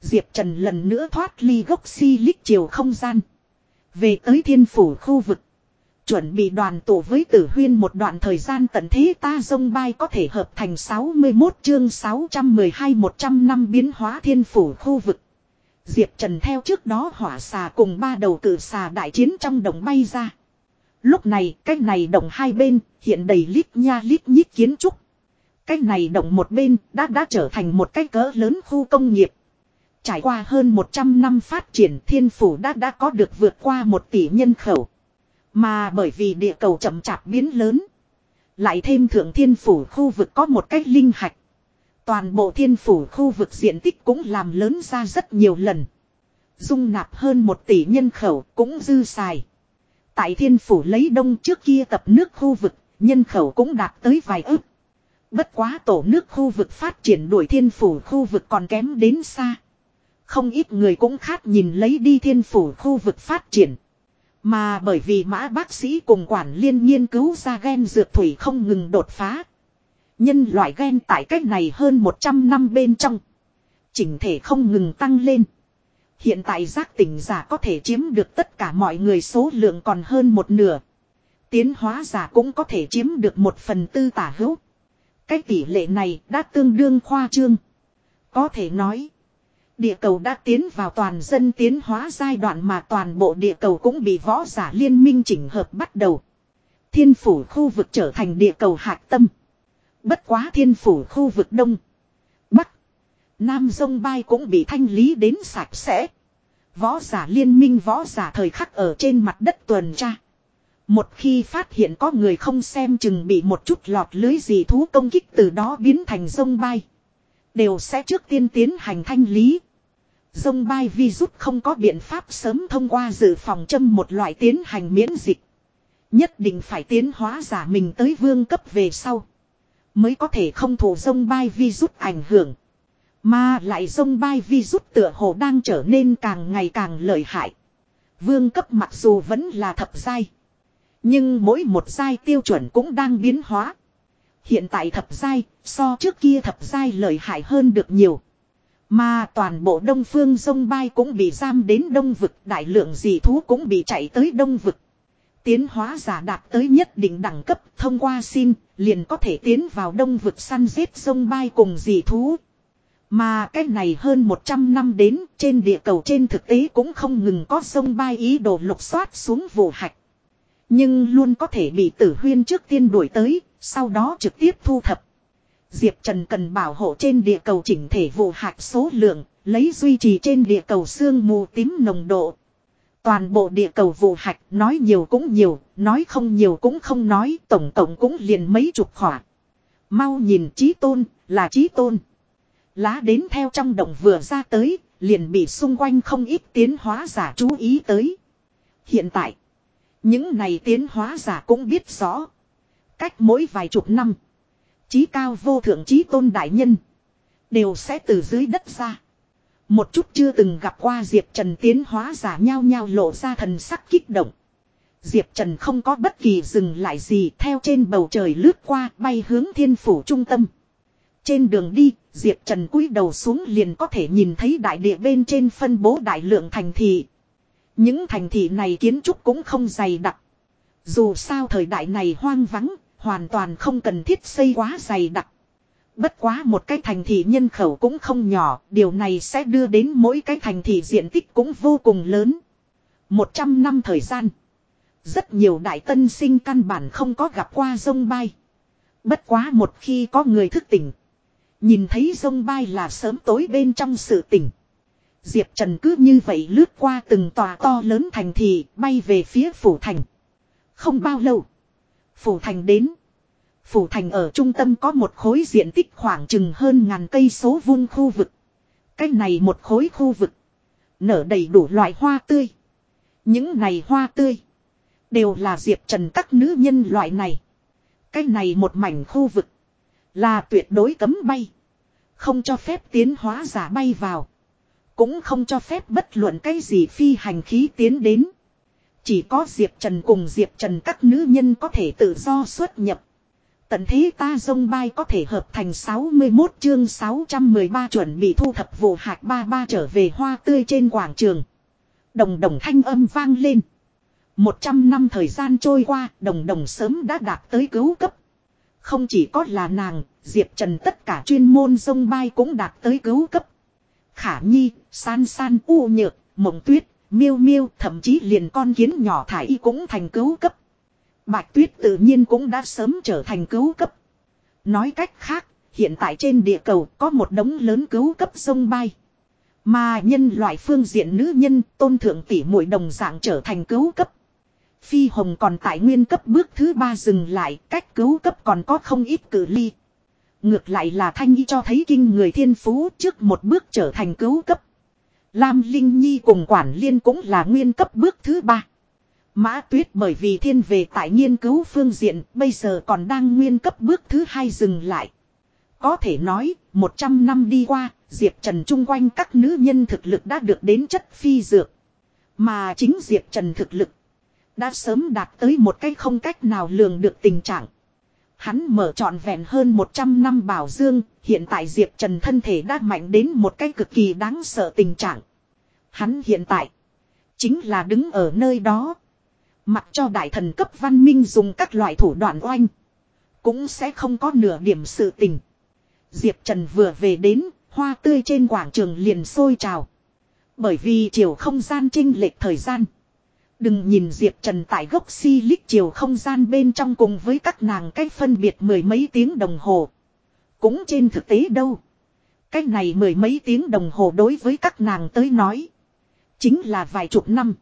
Speaker 1: Diệp Trần lần nữa thoát ly gốc si lít chiều không gian. Về tới thiên phủ khu vực. Chuẩn bị đoàn tụ với tử huyên một đoạn thời gian tận thế ta dông bay có thể hợp thành 61 chương 612 100 năm biến hóa thiên phủ khu vực. Diệp Trần theo trước đó hỏa xà cùng ba đầu cử xà đại chiến trong đồng bay ra. Lúc này, cách này đồng hai bên, hiện đầy lít nha lít nhít kiến trúc. cách này đồng một bên, đã đã trở thành một cái cỡ lớn khu công nghiệp. Trải qua hơn 100 năm phát triển thiên phủ đã đã có được vượt qua một tỷ nhân khẩu. Mà bởi vì địa cầu chậm chạp biến lớn. Lại thêm thượng thiên phủ khu vực có một cách linh hạch. Toàn bộ thiên phủ khu vực diện tích cũng làm lớn ra rất nhiều lần. Dung nạp hơn một tỷ nhân khẩu cũng dư xài. Tại thiên phủ lấy đông trước kia tập nước khu vực, nhân khẩu cũng đạt tới vài ức. Bất quá tổ nước khu vực phát triển đuổi thiên phủ khu vực còn kém đến xa. Không ít người cũng khát nhìn lấy đi thiên phủ khu vực phát triển. Mà bởi vì mã bác sĩ cùng quản liên nghiên cứu ra gen dược thủy không ngừng đột phá. Nhân loại gen tại cách này hơn 100 năm bên trong. Chỉnh thể không ngừng tăng lên. Hiện tại giác tỉnh giả có thể chiếm được tất cả mọi người số lượng còn hơn một nửa. Tiến hóa giả cũng có thể chiếm được một phần tư tả hữu. Cái tỷ lệ này đã tương đương khoa trương. Có thể nói. Địa cầu đã tiến vào toàn dân tiến hóa giai đoạn mà toàn bộ địa cầu cũng bị võ giả liên minh chỉnh hợp bắt đầu. Thiên phủ khu vực trở thành địa cầu hạt tâm. Bất quá thiên phủ khu vực đông. Bắc. Nam sông bay cũng bị thanh lý đến sạch sẽ. Võ giả liên minh võ giả thời khắc ở trên mặt đất tuần tra. Một khi phát hiện có người không xem chừng bị một chút lọt lưới gì thú công kích từ đó biến thành sông bay. Đều sẽ trước tiên tiến hành thanh lý. Dông bay virus không có biện pháp sớm thông qua dự phòng châm một loại tiến hành miễn dịch. Nhất định phải tiến hóa giả mình tới vương cấp về sau. Mới có thể không thủ dông bay virus ảnh hưởng. Mà lại dông bay virus tựa hồ đang trở nên càng ngày càng lợi hại. Vương cấp mặc dù vẫn là thập giai. Nhưng mỗi một giai tiêu chuẩn cũng đang biến hóa. Hiện tại thập giai, so trước kia thập giai lợi hại hơn được nhiều. Mà toàn bộ đông phương sông bay cũng bị giam đến đông vực, đại lượng dị thú cũng bị chạy tới đông vực. Tiến hóa giả đạt tới nhất định đẳng cấp thông qua xin, liền có thể tiến vào đông vực săn giết sông bay cùng dị thú. Mà cái này hơn 100 năm đến trên địa cầu trên thực tế cũng không ngừng có sông bay ý đồ lục soát xuống vụ hạch. Nhưng luôn có thể bị tử huyên trước tiên đuổi tới, sau đó trực tiếp thu thập. Diệp Trần cần bảo hộ trên địa cầu chỉnh thể vụ hạt số lượng, lấy duy trì trên địa cầu xương mù tím nồng độ. Toàn bộ địa cầu vụ hạch nói nhiều cũng nhiều, nói không nhiều cũng không nói, tổng tổng cũng liền mấy chục khỏa. Mau nhìn trí tôn, là trí tôn. Lá đến theo trong động vừa ra tới, liền bị xung quanh không ít tiến hóa giả chú ý tới. Hiện tại, những này tiến hóa giả cũng biết rõ. Cách mỗi vài chục năm, Chí cao vô thượng chí tôn đại nhân. Đều sẽ từ dưới đất ra. Một chút chưa từng gặp qua Diệp Trần tiến hóa giả nhau nhau lộ ra thần sắc kích động. Diệp Trần không có bất kỳ dừng lại gì theo trên bầu trời lướt qua bay hướng thiên phủ trung tâm. Trên đường đi, Diệp Trần cúi đầu xuống liền có thể nhìn thấy đại địa bên trên phân bố đại lượng thành thị. Những thành thị này kiến trúc cũng không dày đặc. Dù sao thời đại này hoang vắng, Hoàn toàn không cần thiết xây quá dày đặc. Bất quá một cái thành thị nhân khẩu cũng không nhỏ, điều này sẽ đưa đến mỗi cái thành thị diện tích cũng vô cùng lớn. Một trăm năm thời gian. Rất nhiều đại tân sinh căn bản không có gặp qua sông bay. Bất quá một khi có người thức tỉnh. Nhìn thấy sông bay là sớm tối bên trong sự tỉnh. Diệp Trần cứ như vậy lướt qua từng tòa to lớn thành thị bay về phía phủ thành. Không bao lâu. Phủ thành đến. Phủ thành ở trung tâm có một khối diện tích khoảng chừng hơn ngàn cây số vuông khu vực. Cái này một khối khu vực. Nở đầy đủ loại hoa tươi. Những này hoa tươi. Đều là diệp trần các nữ nhân loại này. Cái này một mảnh khu vực. Là tuyệt đối cấm bay. Không cho phép tiến hóa giả bay vào. Cũng không cho phép bất luận cái gì phi hành khí tiến đến. Chỉ có Diệp Trần cùng Diệp Trần các nữ nhân có thể tự do xuất nhập. Tận thế ta dông bay có thể hợp thành 61 chương 613 chuẩn bị thu thập vụ hạt ba ba trở về hoa tươi trên quảng trường. Đồng đồng thanh âm vang lên. Một trăm năm thời gian trôi qua, đồng đồng sớm đã đạt tới cứu cấp. Không chỉ có là nàng, Diệp Trần tất cả chuyên môn sông bay cũng đạt tới cứu cấp. Khả Nhi, San San, U Nhược, Mộng Tuyết, Miêu Miêu, thậm chí liền con kiến nhỏ thải y cũng thành cứu cấp. Bạch Tuyết tự nhiên cũng đã sớm trở thành cứu cấp. Nói cách khác, hiện tại trên địa cầu có một đống lớn cứu cấp sông bay. Mà nhân loại phương diện nữ nhân tôn thượng tỷ muội đồng dạng trở thành cứu cấp. Phi Hồng còn tại nguyên cấp bước thứ ba dừng lại, cách cứu cấp còn có không ít cử ly. Ngược lại là Thanh Y cho thấy kinh người thiên phú trước một bước trở thành cứu cấp. Lam Linh Nhi cùng Quản Liên cũng là nguyên cấp bước thứ ba. Mã Tuyết bởi vì thiên về tại nghiên cứu phương diện bây giờ còn đang nguyên cấp bước thứ hai dừng lại. Có thể nói, 100 năm đi qua, Diệp Trần chung quanh các nữ nhân thực lực đã được đến chất phi dược. Mà chính Diệp Trần thực lực đã sớm đạt tới một cái không cách nào lường được tình trạng. Hắn mở trọn vẹn hơn 100 năm bảo dương, hiện tại Diệp Trần thân thể đã mạnh đến một cái cực kỳ đáng sợ tình trạng. Hắn hiện tại, chính là đứng ở nơi đó. Mặc cho đại thần cấp văn minh dùng các loại thủ đoạn oanh. Cũng sẽ không có nửa điểm sự tình. Diệp Trần vừa về đến, hoa tươi trên quảng trường liền sôi trào. Bởi vì chiều không gian trinh lệch thời gian. Đừng nhìn Diệp Trần tại gốc si lích chiều không gian bên trong cùng với các nàng cách phân biệt mười mấy tiếng đồng hồ. Cũng trên thực tế đâu. Cách này mười mấy tiếng đồng hồ đối với các nàng tới nói. Chính là vài chục năm.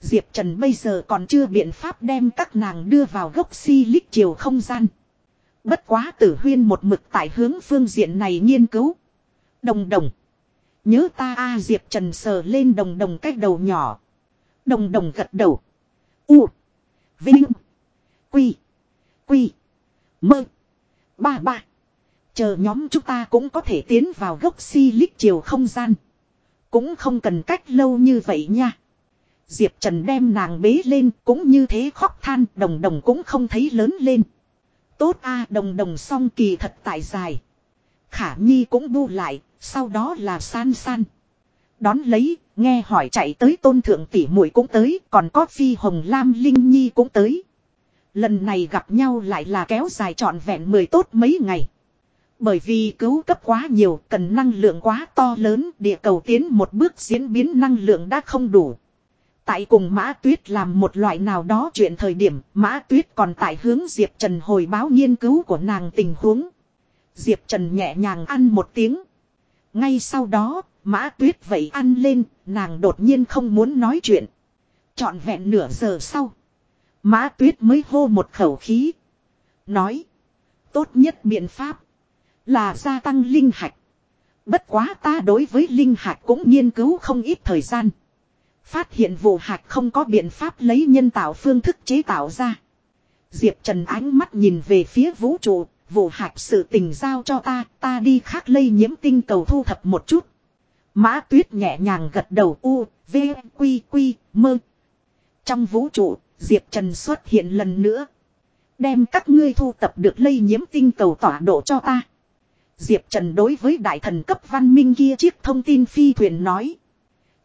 Speaker 1: Diệp Trần bây giờ còn chưa biện pháp đem các nàng đưa vào gốc si lích chiều không gian. Bất quá tử huyên một mực tại hướng phương diện này nghiên cứu. Đồng đồng. Nhớ ta a Diệp Trần sờ lên đồng đồng cách đầu nhỏ. Đồng đồng gật đầu. U. Vinh. Quy. Quy. Mơ. Ba ba. Chờ nhóm chúng ta cũng có thể tiến vào gốc si lích chiều không gian. Cũng không cần cách lâu như vậy nha. Diệp Trần đem nàng bế lên cũng như thế khóc than đồng đồng cũng không thấy lớn lên. Tốt a đồng đồng song kỳ thật tại dài. Khả Nhi cũng bu lại, sau đó là san san. Đón lấy, nghe hỏi chạy tới tôn thượng tỷ muội cũng tới, còn có phi hồng lam linh nhi cũng tới. Lần này gặp nhau lại là kéo dài trọn vẹn mười tốt mấy ngày. Bởi vì cứu cấp quá nhiều, cần năng lượng quá to lớn, địa cầu tiến một bước diễn biến năng lượng đã không đủ. Tại cùng Mã Tuyết làm một loại nào đó chuyện thời điểm, Mã Tuyết còn tại hướng Diệp Trần hồi báo nghiên cứu của nàng tình huống. Diệp Trần nhẹ nhàng ăn một tiếng. Ngay sau đó, Mã Tuyết vậy ăn lên, nàng đột nhiên không muốn nói chuyện. Chọn vẹn nửa giờ sau. Mã Tuyết mới hô một khẩu khí. Nói. Tốt nhất biện pháp. Là gia tăng linh hạch. Bất quá ta đối với linh hạch cũng nghiên cứu không ít thời gian. Phát hiện vụ hạch không có biện pháp lấy nhân tạo phương thức chế tạo ra. Diệp Trần ánh mắt nhìn về phía vũ trụ, vụ hạch sự tình giao cho ta, ta đi khác lây nhiễm tinh cầu thu thập một chút. Mã tuyết nhẹ nhàng gật đầu u, v, quy quy, mơ. Trong vũ trụ, Diệp Trần xuất hiện lần nữa. Đem các ngươi thu tập được lây nhiễm tinh cầu tỏa độ cho ta. Diệp Trần đối với đại thần cấp văn minh kia chiếc thông tin phi thuyền nói.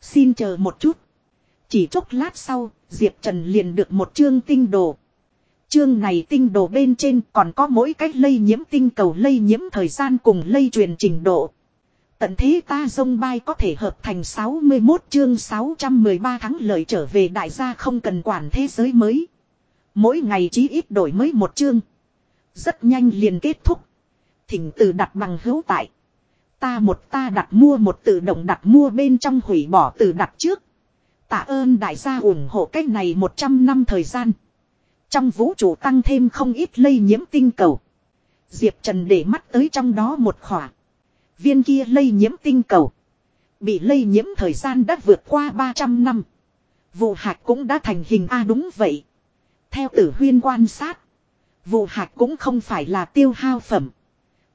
Speaker 1: Xin chờ một chút. Chỉ chốc lát sau, Diệp Trần liền được một chương tinh đồ. Chương này tinh đồ bên trên còn có mỗi cách lây nhiễm tinh cầu lây nhiễm thời gian cùng lây truyền trình độ. Tận thế ta dông bay có thể hợp thành 61 chương 613 tháng lợi trở về đại gia không cần quản thế giới mới. Mỗi ngày chí ít đổi mới một chương. Rất nhanh liền kết thúc. Thỉnh từ đặt bằng hữu tại. Ta một ta đặt mua một tự động đặt mua bên trong hủy bỏ từ đặt trước. Tạ ơn đại gia ủng hộ cách này 100 năm thời gian. Trong vũ trụ tăng thêm không ít lây nhiễm tinh cầu. Diệp Trần để mắt tới trong đó một khoảng Viên kia lây nhiễm tinh cầu. Bị lây nhiễm thời gian đã vượt qua 300 năm. Vụ hạt cũng đã thành hình A đúng vậy. Theo tử huyên quan sát. Vụ hạt cũng không phải là tiêu hao phẩm.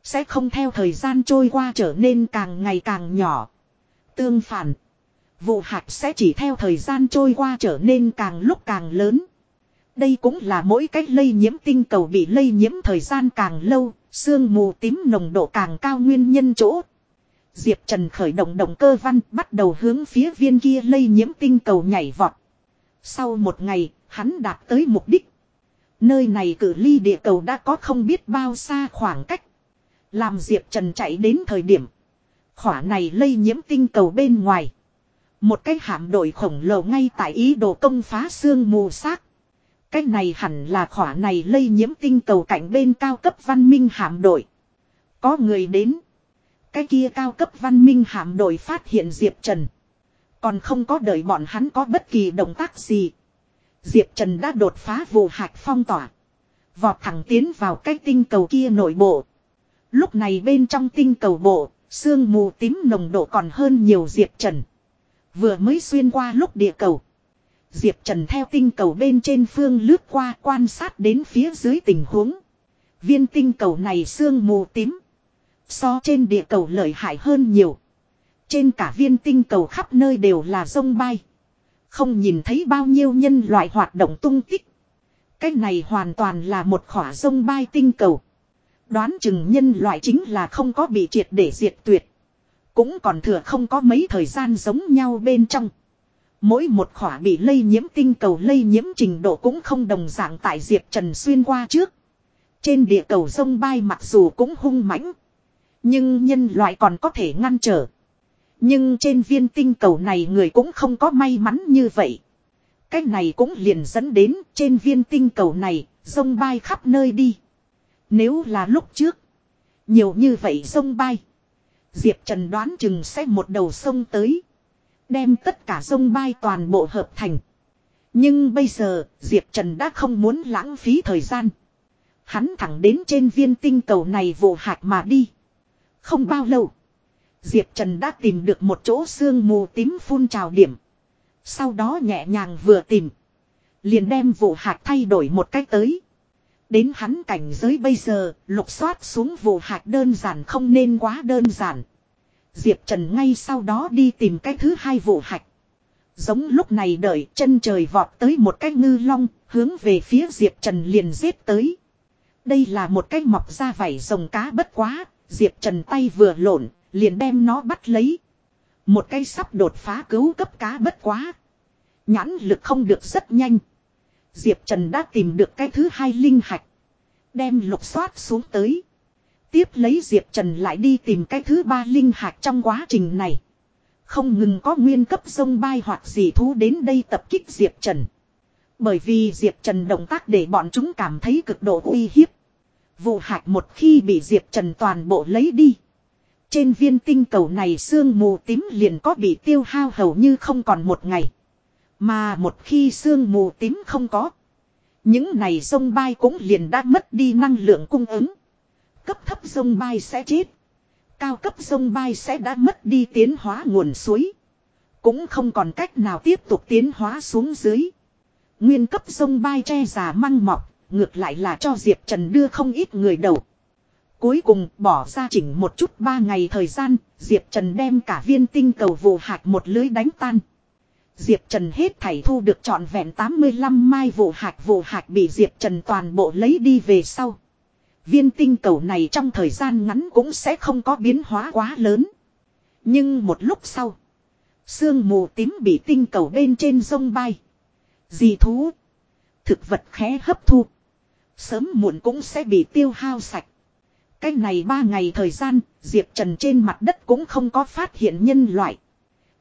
Speaker 1: Sẽ không theo thời gian trôi qua trở nên càng ngày càng nhỏ. Tương phản. Vụ hạt sẽ chỉ theo thời gian trôi qua trở nên càng lúc càng lớn. Đây cũng là mỗi cách lây nhiễm tinh cầu bị lây nhiễm thời gian càng lâu, sương mù tím nồng độ càng cao nguyên nhân chỗ. Diệp Trần khởi động động cơ văn bắt đầu hướng phía viên kia lây nhiễm tinh cầu nhảy vọt. Sau một ngày, hắn đạt tới mục đích. Nơi này cử ly địa cầu đã có không biết bao xa khoảng cách. Làm Diệp Trần chạy đến thời điểm. Khỏa này lây nhiễm tinh cầu bên ngoài. Một cái hạm đội khổng lồ ngay tại ý đồ công phá xương mù xác. Cái này hẳn là khỏa này lây nhiễm tinh cầu cạnh bên cao cấp văn minh hạm đội. Có người đến. Cái kia cao cấp văn minh hạm đội phát hiện Diệp Trần. Còn không có đợi bọn hắn có bất kỳ động tác gì. Diệp Trần đã đột phá vụ hạch phong tỏa. Vọt thẳng tiến vào cái tinh cầu kia nội bộ. Lúc này bên trong tinh cầu bộ, sương mù tím nồng độ còn hơn nhiều Diệp Trần. Vừa mới xuyên qua lúc địa cầu. Diệp Trần theo tinh cầu bên trên phương lướt qua quan sát đến phía dưới tình huống. Viên tinh cầu này sương mù tím. So trên địa cầu lợi hại hơn nhiều. Trên cả viên tinh cầu khắp nơi đều là sông bay. Không nhìn thấy bao nhiêu nhân loại hoạt động tung tích. Cái này hoàn toàn là một khỏa sông bay tinh cầu. Đoán chừng nhân loại chính là không có bị triệt để diệt tuyệt. Cũng còn thừa không có mấy thời gian giống nhau bên trong. Mỗi một khỏa bị lây nhiễm tinh cầu lây nhiễm trình độ cũng không đồng dạng tại Diệp Trần xuyên qua trước. Trên địa cầu sông bay mặc dù cũng hung mãnh. Nhưng nhân loại còn có thể ngăn trở. Nhưng trên viên tinh cầu này người cũng không có may mắn như vậy. Cái này cũng liền dẫn đến trên viên tinh cầu này, sông bay khắp nơi đi. Nếu là lúc trước, nhiều như vậy sông bay. Diệp Trần đoán chừng sẽ một đầu sông tới. Đem tất cả sông bay toàn bộ hợp thành. Nhưng bây giờ, Diệp Trần đã không muốn lãng phí thời gian. Hắn thẳng đến trên viên tinh cầu này vụ hạt mà đi. Không bao lâu. Diệp Trần đã tìm được một chỗ sương mù tím phun trào điểm. Sau đó nhẹ nhàng vừa tìm. Liền đem vụ hạt thay đổi một cách tới. Đến hắn cảnh giới bây giờ, lục soát xuống vụ hạt đơn giản không nên quá đơn giản. Diệp Trần ngay sau đó đi tìm cái thứ hai vụ hạch. Giống lúc này đợi chân trời vọt tới một cái ngư long, hướng về phía Diệp Trần liền giết tới. Đây là một cái mọc ra vảy rồng cá bất quá, Diệp Trần tay vừa lộn, liền đem nó bắt lấy. Một cái sắp đột phá cứu cấp cá bất quá. Nhãn lực không được rất nhanh. Diệp Trần đã tìm được cái thứ hai linh hạch. Đem lục xoát xuống tới. Tiếp lấy Diệp Trần lại đi tìm cái thứ ba linh hạt trong quá trình này. Không ngừng có nguyên cấp sông bay hoặc gì thú đến đây tập kích Diệp Trần. Bởi vì Diệp Trần động tác để bọn chúng cảm thấy cực độ uy hiếp. Vụ hạt một khi bị Diệp Trần toàn bộ lấy đi. Trên viên tinh cầu này sương mù tím liền có bị tiêu hao hầu như không còn một ngày. Mà một khi sương mù tím không có. Những này sông bay cũng liền đã mất đi năng lượng cung ứng. Cấp thấp sông bay sẽ chết. Cao cấp sông bay sẽ đã mất đi tiến hóa nguồn suối. Cũng không còn cách nào tiếp tục tiến hóa xuống dưới. Nguyên cấp sông bay che già măng mọc, ngược lại là cho Diệp Trần đưa không ít người đầu. Cuối cùng bỏ ra chỉnh một chút ba ngày thời gian, Diệp Trần đem cả viên tinh cầu vụ hạt một lưới đánh tan. Diệp Trần hết thảy thu được trọn vẹn 85 mai vụ hạt vụ hạt bị Diệp Trần toàn bộ lấy đi về sau. Viên tinh cầu này trong thời gian ngắn cũng sẽ không có biến hóa quá lớn. Nhưng một lúc sau. Sương mù tím bị tinh cầu bên trên sông bay. Dì thú. Thực vật khẽ hấp thu. Sớm muộn cũng sẽ bị tiêu hao sạch. Cái này ba ngày thời gian, Diệp Trần trên mặt đất cũng không có phát hiện nhân loại.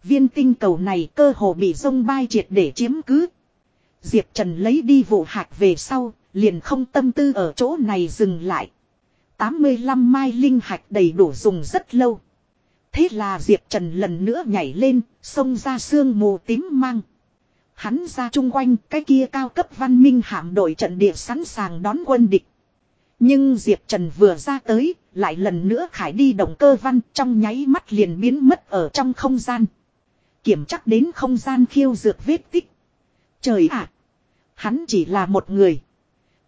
Speaker 1: Viên tinh cầu này cơ hồ bị sông bay triệt để chiếm cứ. Diệp Trần lấy đi vụ hạt về sau, liền không tâm tư ở chỗ này dừng lại. 85 mai linh hạch đầy đủ dùng rất lâu. Thế là Diệp Trần lần nữa nhảy lên, xông ra sương mù tím mang. Hắn ra chung quanh cái kia cao cấp văn minh hạm đội trận địa sẵn sàng đón quân địch. Nhưng Diệp Trần vừa ra tới, lại lần nữa khải đi động cơ văn trong nháy mắt liền biến mất ở trong không gian. Kiểm chắc đến không gian khiêu dược vết tích. Trời ạ! hắn chỉ là một người.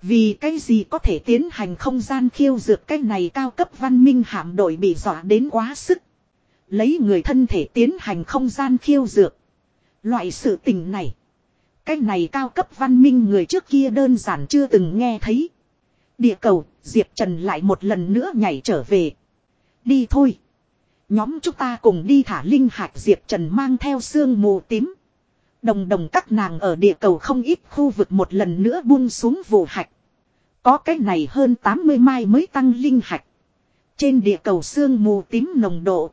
Speaker 1: Vì cái gì có thể tiến hành không gian khiêu dược cái này cao cấp văn minh hạm đội bị dọa đến quá sức. Lấy người thân thể tiến hành không gian khiêu dược. Loại sự tình này. Cái này cao cấp văn minh người trước kia đơn giản chưa từng nghe thấy. Địa cầu, Diệp Trần lại một lần nữa nhảy trở về. Đi thôi. Nhóm chúng ta cùng đi thả linh hạt Diệp Trần mang theo sương mù tím. Đồng đồng các nàng ở địa cầu không ít khu vực một lần nữa buông xuống vụ hạch. Có cái này hơn 80 mai mới tăng linh hạch. Trên địa cầu sương mù tím nồng độ.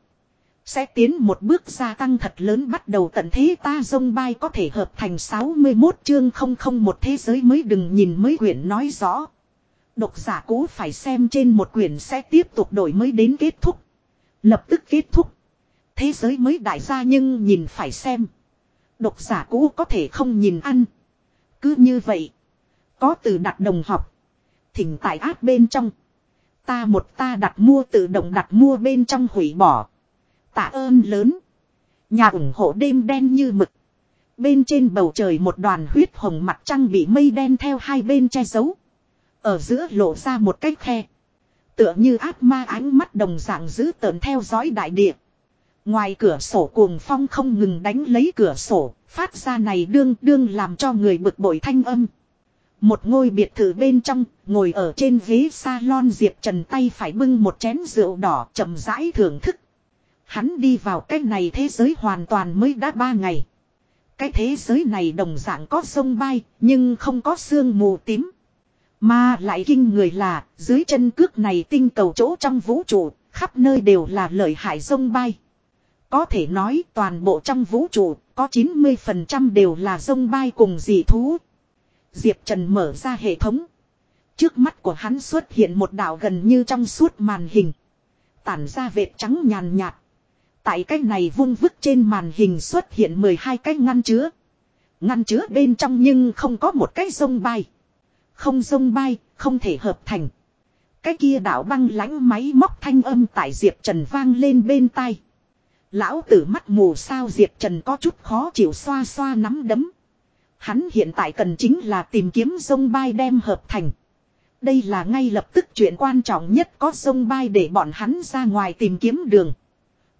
Speaker 1: Sẽ tiến một bước gia tăng thật lớn bắt đầu tận thế ta dông bay có thể hợp thành 61 chương không không một thế giới mới đừng nhìn mới quyển nói rõ. Độc giả cũ phải xem trên một quyển sẽ tiếp tục đổi mới đến kết thúc. Lập tức kết thúc. Thế giới mới đại gia nhưng nhìn phải xem. Độc giả cũ có thể không nhìn ăn. Cứ như vậy. Có từ đặt đồng học. Thỉnh tại áp bên trong. Ta một ta đặt mua tự động đặt mua bên trong hủy bỏ. Tạ ơn lớn. Nhà ủng hộ đêm đen như mực. Bên trên bầu trời một đoàn huyết hồng mặt trăng bị mây đen theo hai bên che giấu. Ở giữa lộ ra một cái khe. Tựa như ác ma ánh mắt đồng dạng giữ tợn theo dõi đại địa. Ngoài cửa sổ cuồng phong không ngừng đánh lấy cửa sổ, phát ra này đương đương làm cho người bực bội thanh âm. Một ngôi biệt thự bên trong, ngồi ở trên ghế salon Diệp Trần tay phải bưng một chén rượu đỏ chậm rãi thưởng thức. Hắn đi vào cái này thế giới hoàn toàn mới đã ba ngày. Cái thế giới này đồng dạng có sông bay, nhưng không có sương mù tím. Mà lại kinh người là, dưới chân cước này tinh cầu chỗ trong vũ trụ, khắp nơi đều là lợi hại sông bay. Có thể nói toàn bộ trong vũ trụ, có 90% đều là sông bay cùng dị thú. Diệp Trần mở ra hệ thống. Trước mắt của hắn xuất hiện một đảo gần như trong suốt màn hình. Tản ra vệt trắng nhàn nhạt. Tại cái này vung vức trên màn hình xuất hiện 12 cái ngăn chứa. Ngăn chứa bên trong nhưng không có một cái sông bay. Không sông bay, không thể hợp thành. Cái kia đảo băng lãnh máy móc thanh âm tại Diệp Trần vang lên bên tai. Lão tử mắt mù sao Diệp Trần có chút khó chịu xoa xoa nắm đấm. Hắn hiện tại cần chính là tìm kiếm sông bay đem hợp thành. Đây là ngay lập tức chuyện quan trọng nhất có sông bay để bọn hắn ra ngoài tìm kiếm đường.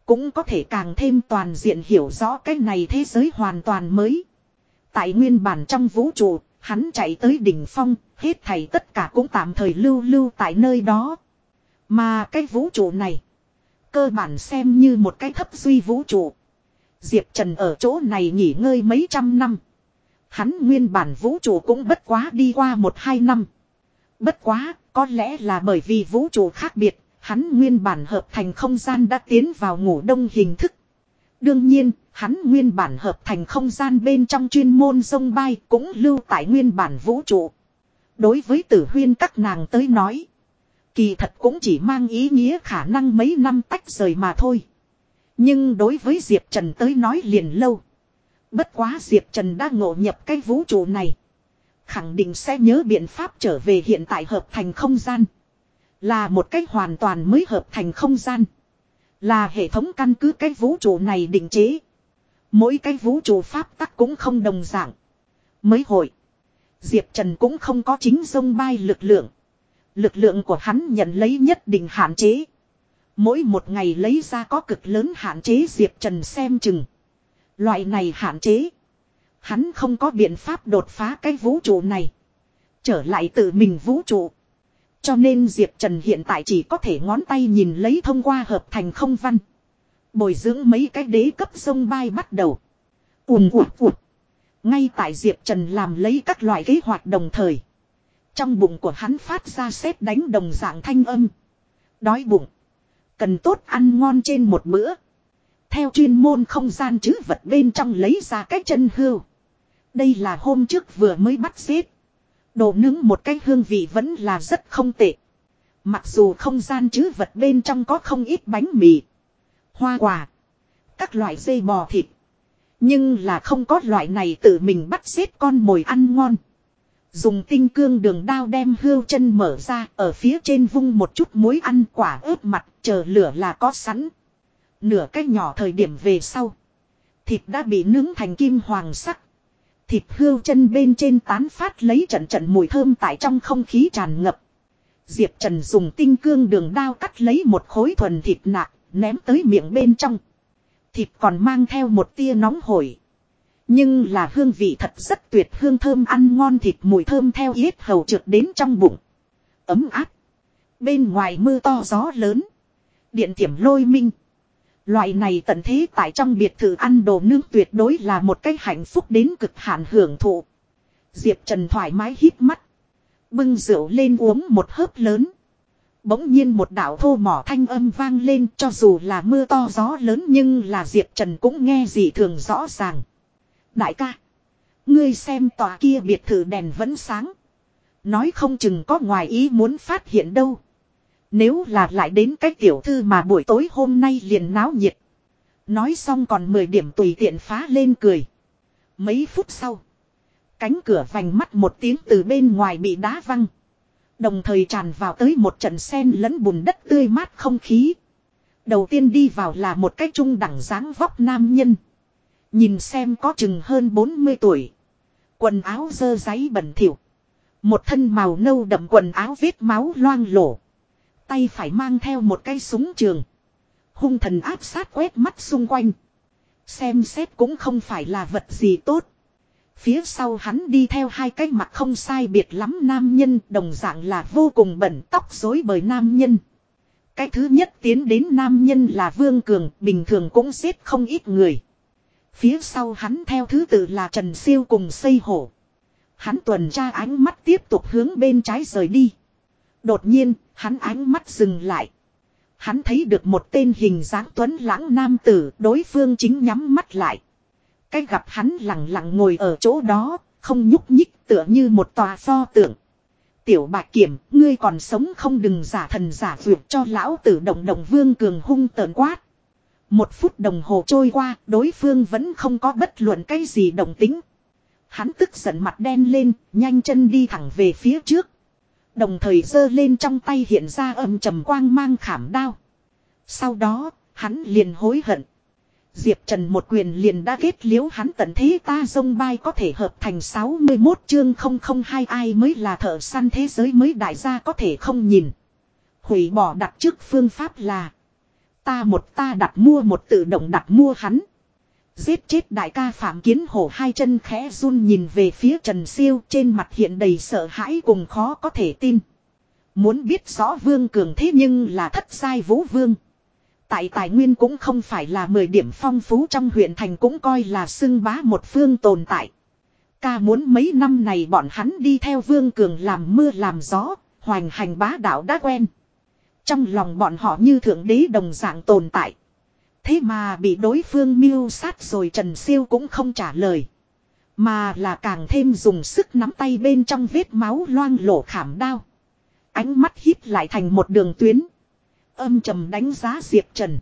Speaker 1: Cũng có thể càng thêm toàn diện hiểu rõ cái này thế giới hoàn toàn mới. Tại nguyên bản trong vũ trụ, hắn chạy tới đỉnh phong, hết thảy tất cả cũng tạm thời lưu lưu tại nơi đó. Mà cái vũ trụ này, cơ bản xem như một cái thấp duy vũ trụ. Diệp Trần ở chỗ này nghỉ ngơi mấy trăm năm. Hắn nguyên bản vũ trụ cũng bất quá đi qua một hai năm. Bất quá, có lẽ là bởi vì vũ trụ khác biệt, hắn nguyên bản hợp thành không gian đã tiến vào ngủ đông hình thức. Đương nhiên, hắn nguyên bản hợp thành không gian bên trong chuyên môn sông bay cũng lưu tại nguyên bản vũ trụ. Đối với tử huyên các nàng tới nói, kỳ thật cũng chỉ mang ý nghĩa khả năng mấy năm tách rời mà thôi. Nhưng đối với Diệp Trần tới nói liền lâu. Bất quá Diệp Trần đã ngộ nhập cái vũ trụ này. Khẳng định sẽ nhớ biện pháp trở về hiện tại hợp thành không gian. Là một cách hoàn toàn mới hợp thành không gian. Là hệ thống căn cứ cái vũ trụ này định chế. Mỗi cái vũ trụ pháp tắc cũng không đồng dạng. Mới hội. Diệp Trần cũng không có chính sông bay lực lượng. Lực lượng của hắn nhận lấy nhất định hạn chế. Mỗi một ngày lấy ra có cực lớn hạn chế Diệp Trần xem chừng. Loại này hạn chế. Hắn không có biện pháp đột phá cái vũ trụ này. Trở lại tự mình vũ trụ. Cho nên Diệp Trần hiện tại chỉ có thể ngón tay nhìn lấy thông qua hợp thành không văn. Bồi dưỡng mấy cái đế cấp sông bay bắt đầu. Ùm ụt ụt. Ngay tại Diệp Trần làm lấy các loại kế hoạch đồng thời. Trong bụng của hắn phát ra sét đánh đồng dạng thanh âm. Đói bụng. Cần tốt ăn ngon trên một bữa. Theo chuyên môn không gian chứ vật bên trong lấy ra cái chân hưu. Đây là hôm trước vừa mới bắt xếp. Đồ nướng một cái hương vị vẫn là rất không tệ. Mặc dù không gian chứ vật bên trong có không ít bánh mì, hoa quả, các loại dây bò thịt. Nhưng là không có loại này tự mình bắt xếp con mồi ăn ngon. Dùng tinh cương đường đao đem hươu chân mở ra ở phía trên vung một chút muối ăn quả ướp mặt chờ lửa là có sẵn. Nửa cái nhỏ thời điểm về sau. Thịt đã bị nướng thành kim hoàng sắc. Thịt hươu chân bên trên tán phát lấy trận trận mùi thơm tại trong không khí tràn ngập. Diệp Trần dùng tinh cương đường đao cắt lấy một khối thuần thịt nạc, ném tới miệng bên trong. Thịt còn mang theo một tia nóng hổi. Nhưng là hương vị thật rất tuyệt, hương thơm ăn ngon thịt mùi thơm theo yết hầu trượt đến trong bụng. Ấm áp. Bên ngoài mưa to gió lớn. Điện thiểm lôi minh. Loại này tận thế tại trong biệt thự ăn đồ nướng tuyệt đối là một cái hạnh phúc đến cực hạn hưởng thụ. Diệp Trần thoải mái hít mắt. Bưng rượu lên uống một hớp lớn. Bỗng nhiên một đạo thô mỏ thanh âm vang lên, cho dù là mưa to gió lớn nhưng là Diệp Trần cũng nghe gì thường rõ ràng. Đại ca. Ngươi xem tòa kia biệt thự đèn vẫn sáng. Nói không chừng có ngoài ý muốn phát hiện đâu. Nếu là lại đến cái tiểu thư mà buổi tối hôm nay liền náo nhiệt. Nói xong còn 10 điểm tùy tiện phá lên cười. Mấy phút sau. Cánh cửa vành mắt một tiếng từ bên ngoài bị đá văng. Đồng thời tràn vào tới một trận sen lẫn bùn đất tươi mát không khí. Đầu tiên đi vào là một cái trung đẳng dáng vóc nam nhân. Nhìn xem có chừng hơn 40 tuổi. Quần áo dơ giấy bẩn thỉu. Một thân màu nâu đậm quần áo vết máu loang lổ. Tay phải mang theo một cây súng trường. Hung thần áp sát quét mắt xung quanh. Xem xét cũng không phải là vật gì tốt. Phía sau hắn đi theo hai cái mặt không sai biệt lắm nam nhân đồng dạng là vô cùng bẩn tóc rối bởi nam nhân. Cái thứ nhất tiến đến nam nhân là Vương Cường, bình thường cũng xếp không ít người. Phía sau hắn theo thứ tự là Trần Siêu cùng xây hổ. Hắn tuần tra ánh mắt tiếp tục hướng bên trái rời đi. Đột nhiên, hắn ánh mắt dừng lại. Hắn thấy được một tên hình dáng tuấn lãng nam tử, đối phương chính nhắm mắt lại. Cái gặp hắn lặng lặng ngồi ở chỗ đó, không nhúc nhích tựa như một tòa pho tượng. Tiểu bạc kiểm, ngươi còn sống không đừng giả thần giả vượt cho lão tử động động vương cường hung tợn quát. Một phút đồng hồ trôi qua, đối phương vẫn không có bất luận cái gì đồng tính. Hắn tức giận mặt đen lên, nhanh chân đi thẳng về phía trước. Đồng thời giơ lên trong tay hiện ra âm trầm quang mang khảm đao. Sau đó, hắn liền hối hận. Diệp Trần một quyền liền đã kết liễu hắn tận thế ta dông bay có thể hợp thành 61 chương 002 ai mới là thợ săn thế giới mới đại gia có thể không nhìn. Hủy bỏ đặt trước phương pháp là Ta một ta đặt mua một tự động đặt mua hắn. Giết chết đại ca Phạm Kiến Hổ hai chân khẽ run nhìn về phía Trần Siêu trên mặt hiện đầy sợ hãi cùng khó có thể tin. Muốn biết rõ Vương Cường thế nhưng là thất sai vũ Vương. Tại tài nguyên cũng không phải là 10 điểm phong phú trong huyện thành cũng coi là xưng bá một phương tồn tại. Ca muốn mấy năm này bọn hắn đi theo Vương Cường làm mưa làm gió, hoành hành bá đạo đã quen. Trong lòng bọn họ như thượng đế đồng dạng tồn tại. Thế mà bị đối phương mưu sát rồi Trần Siêu cũng không trả lời. Mà là càng thêm dùng sức nắm tay bên trong vết máu loang lổ khảm đao. Ánh mắt hít lại thành một đường tuyến. Âm trầm đánh giá Diệp Trần.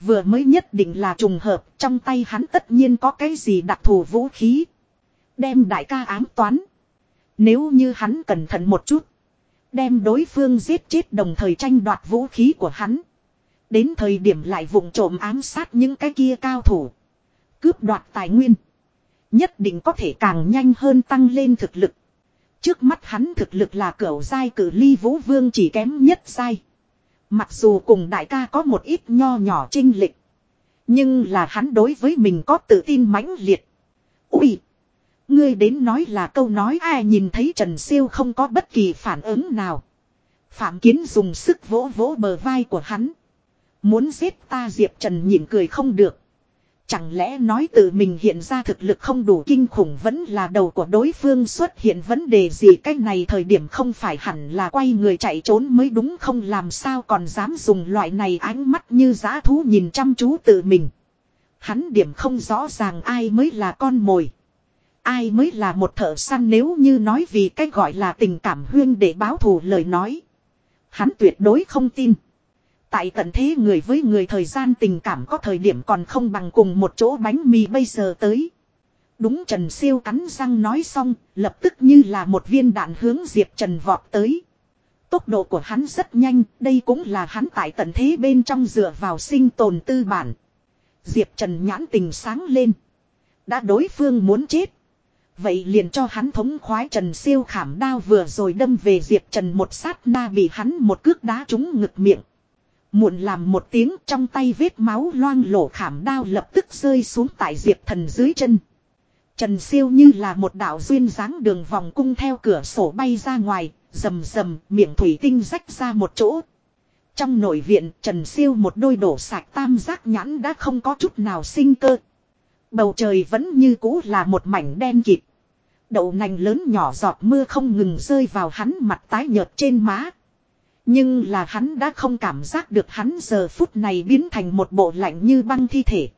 Speaker 1: Vừa mới nhất định là trùng hợp, trong tay hắn tất nhiên có cái gì đặc thù vũ khí. Đem đại ca ám toán. Nếu như hắn cẩn thận một chút. Đem đối phương giết chết đồng thời tranh đoạt vũ khí của hắn. Đến thời điểm lại vụng trộm ám sát những cái kia cao thủ. Cướp đoạt tài nguyên. Nhất định có thể càng nhanh hơn tăng lên thực lực. Trước mắt hắn thực lực là cửu giai cử ly vũ vương chỉ kém nhất giai. Mặc dù cùng đại ca có một ít nho nhỏ trinh lịch. Nhưng là hắn đối với mình có tự tin mãnh liệt. Ui! Ngươi đến nói là câu nói ai nhìn thấy Trần Siêu không có bất kỳ phản ứng nào. Phạm Kiến dùng sức vỗ vỗ bờ vai của hắn. Muốn giết ta Diệp Trần nhìn cười không được. Chẳng lẽ nói tự mình hiện ra thực lực không đủ kinh khủng vẫn là đầu của đối phương xuất hiện vấn đề gì cách này thời điểm không phải hẳn là quay người chạy trốn mới đúng không làm sao còn dám dùng loại này ánh mắt như giã thú nhìn chăm chú tự mình. Hắn điểm không rõ ràng ai mới là con mồi. Ai mới là một thợ săn nếu như nói vì cái gọi là tình cảm huyên để báo thù lời nói. Hắn tuyệt đối không tin. Tại tận thế người với người thời gian tình cảm có thời điểm còn không bằng cùng một chỗ bánh mì bây giờ tới. Đúng Trần Siêu cắn răng nói xong, lập tức như là một viên đạn hướng Diệp Trần vọt tới. Tốc độ của hắn rất nhanh, đây cũng là hắn tại tận thế bên trong dựa vào sinh tồn tư bản. Diệp Trần nhãn tình sáng lên. Đã đối phương muốn chết. Vậy liền cho hắn thống khoái Trần siêu khảm đao vừa rồi đâm về Diệp Trần một sát na bị hắn một cước đá trúng ngực miệng. Muộn làm một tiếng trong tay vết máu loang lổ khảm đao lập tức rơi xuống tại Diệp Thần dưới chân. Trần siêu như là một đạo duyên dáng đường vòng cung theo cửa sổ bay ra ngoài, rầm rầm miệng thủy tinh rách ra một chỗ. Trong nội viện Trần siêu một đôi đổ sạch tam giác nhãn đã không có chút nào sinh cơ. Bầu trời vẫn như cũ là một mảnh đen kịt. Đậu nành lớn nhỏ giọt mưa không ngừng rơi vào hắn mặt tái nhợt trên má. Nhưng là hắn đã không cảm giác được hắn giờ phút này biến thành một bộ lạnh như băng thi thể.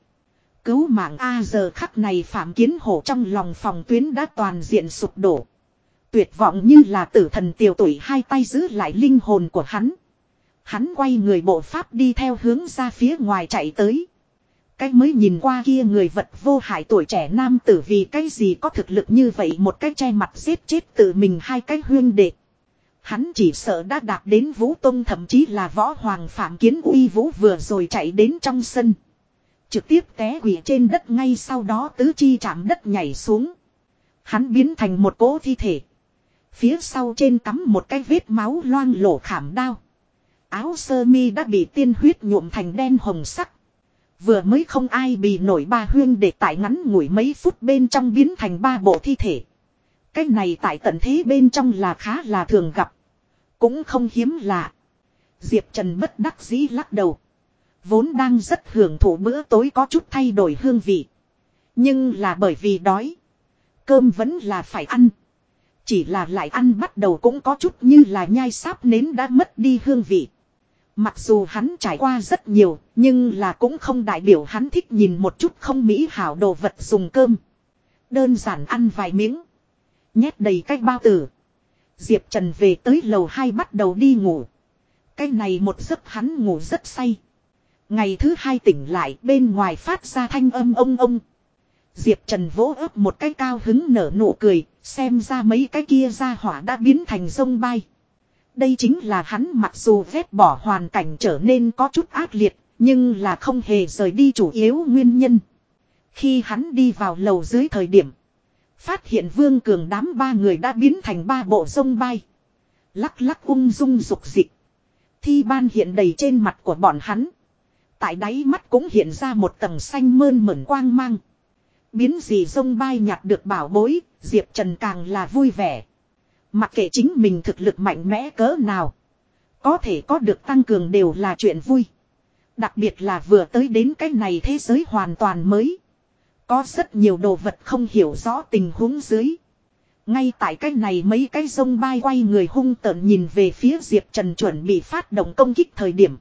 Speaker 1: Cứu mạng A giờ khắc này Phạm Kiến Hổ trong lòng phòng tuyến đã toàn diện sụp đổ. Tuyệt vọng như là tử thần tiểu tuổi hai tay giữ lại linh hồn của hắn. Hắn quay người bộ pháp đi theo hướng ra phía ngoài chạy tới. Cái mới nhìn qua kia người vật vô hại tuổi trẻ nam tử vì cái gì có thực lực như vậy một cái che mặt giết chết tự mình hai cái huyên đệ. Hắn chỉ sợ đã đạt đến vũ tông thậm chí là võ hoàng phạm kiến uy vũ vừa rồi chạy đến trong sân. Trực tiếp té quỷ trên đất ngay sau đó tứ chi chạm đất nhảy xuống. Hắn biến thành một cỗ thi thể. Phía sau trên cắm một cái vết máu loang lổ khảm đao. Áo sơ mi đã bị tiên huyết nhuộm thành đen hồng sắc. Vừa mới không ai bị nổi ba huyên để tại ngắn ngủi mấy phút bên trong biến thành ba bộ thi thể. Cái này tại tận thế bên trong là khá là thường gặp. Cũng không hiếm lạ. Diệp Trần bất đắc dĩ lắc đầu. Vốn đang rất hưởng thụ bữa tối có chút thay đổi hương vị. Nhưng là bởi vì đói. Cơm vẫn là phải ăn. Chỉ là lại ăn bắt đầu cũng có chút như là nhai sáp nến đã mất đi hương vị. Mặc dù hắn trải qua rất nhiều, nhưng là cũng không đại biểu hắn thích nhìn một chút không mỹ hảo đồ vật dùng cơm. Đơn giản ăn vài miếng. Nhét đầy cách bao tử. Diệp Trần về tới lầu 2 bắt đầu đi ngủ. Cái này một giấc hắn ngủ rất say. Ngày thứ hai tỉnh lại bên ngoài phát ra thanh âm ông ông. Diệp Trần vỗ ấp một cái cao hứng nở nụ cười, xem ra mấy cái kia ra hỏa đã biến thành sông bay. Đây chính là hắn mặc dù ghét bỏ hoàn cảnh trở nên có chút ác liệt, nhưng là không hề rời đi chủ yếu nguyên nhân. Khi hắn đi vào lầu dưới thời điểm, phát hiện vương cường đám ba người đã biến thành ba bộ sông bay. Lắc lắc ung dung dục dịch. Thi ban hiện đầy trên mặt của bọn hắn. Tại đáy mắt cũng hiện ra một tầng xanh mơn mởn quang mang. Biến gì sông bay nhặt được bảo bối, Diệp Trần càng là vui vẻ. Mặc kệ chính mình thực lực mạnh mẽ cỡ nào. Có thể có được tăng cường đều là chuyện vui. Đặc biệt là vừa tới đến cái này thế giới hoàn toàn mới. Có rất nhiều đồ vật không hiểu rõ tình huống dưới. Ngay tại cái này mấy cái sông bay quay người hung tợn nhìn về phía Diệp Trần chuẩn bị phát động công kích thời điểm.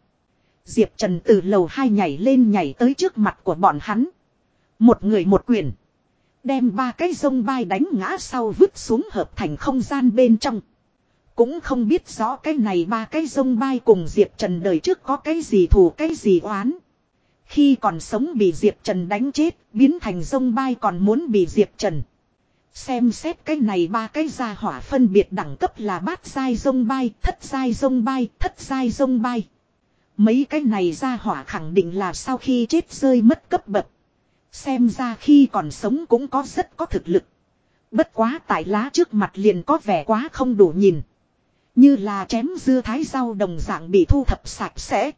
Speaker 1: Diệp Trần từ lầu hai nhảy lên nhảy tới trước mặt của bọn hắn. Một người một quyền. Đem ba cái sông bay đánh ngã sau vứt xuống hợp thành không gian bên trong. Cũng không biết rõ cái này ba cái sông bay cùng Diệp Trần đời trước có cái gì thù cái gì oán. Khi còn sống bị Diệp Trần đánh chết, biến thành sông bay còn muốn bị Diệp Trần. Xem xét cái này ba cái gia hỏa phân biệt đẳng cấp là bát sai sông bay, thất sai sông bay, thất sai sông bay. Mấy cái này gia hỏa khẳng định là sau khi chết rơi mất cấp bậc. Xem ra khi còn sống cũng có rất có thực lực. Bất quá tại lá trước mặt liền có vẻ quá không đủ nhìn. Như là chém dưa thái rau đồng dạng bị thu thập sạch sẽ.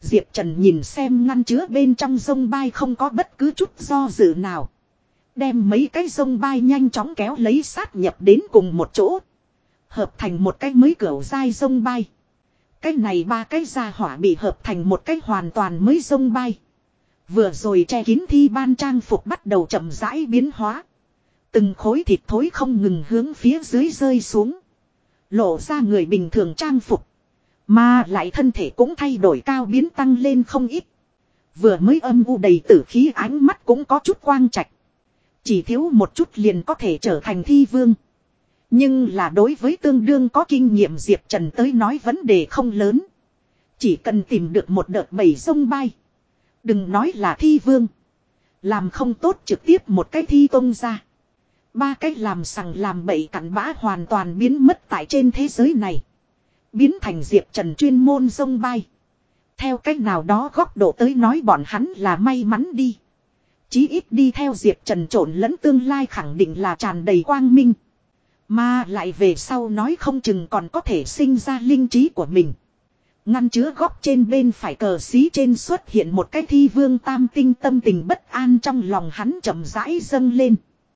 Speaker 1: Diệp Trần nhìn xem ngăn chứa bên trong sông bay không có bất cứ chút do dự nào. Đem mấy cái sông bay nhanh chóng kéo lấy sát nhập đến cùng một chỗ. Hợp thành một cái mới cửa dai sông bay. Cái này ba cái gia hỏa bị hợp thành một cái hoàn toàn mới sông bay. Vừa rồi che kín thi ban trang phục bắt đầu chậm rãi biến hóa. Từng khối thịt thối không ngừng hướng phía dưới rơi xuống. Lộ ra người bình thường trang phục. Mà lại thân thể cũng thay đổi cao biến tăng lên không ít. Vừa mới âm u đầy tử khí ánh mắt cũng có chút quang trạch. Chỉ thiếu một chút liền có thể trở thành thi vương. Nhưng là đối với tương đương có kinh nghiệm Diệp Trần tới nói vấn đề không lớn. Chỉ cần tìm được một đợt bầy sông bay. Đừng nói là thi vương. Làm không tốt trực tiếp một cái thi tông ra. Ba cách làm sằng làm bậy cặn bã hoàn toàn biến mất tại trên thế giới này. Biến thành Diệp Trần chuyên môn sông bay. Theo cách nào đó góc độ tới nói bọn hắn là may mắn đi. Chí ít đi theo Diệp Trần trộn lẫn tương lai khẳng định là tràn đầy quang minh. Mà lại về sau nói không chừng còn có thể sinh ra linh trí của mình. Ngăn chứa góc trên bên phải cờ xí trên xuất hiện một cái thi vương tam tinh tâm tình bất an trong lòng hắn chậm rãi dâng lên.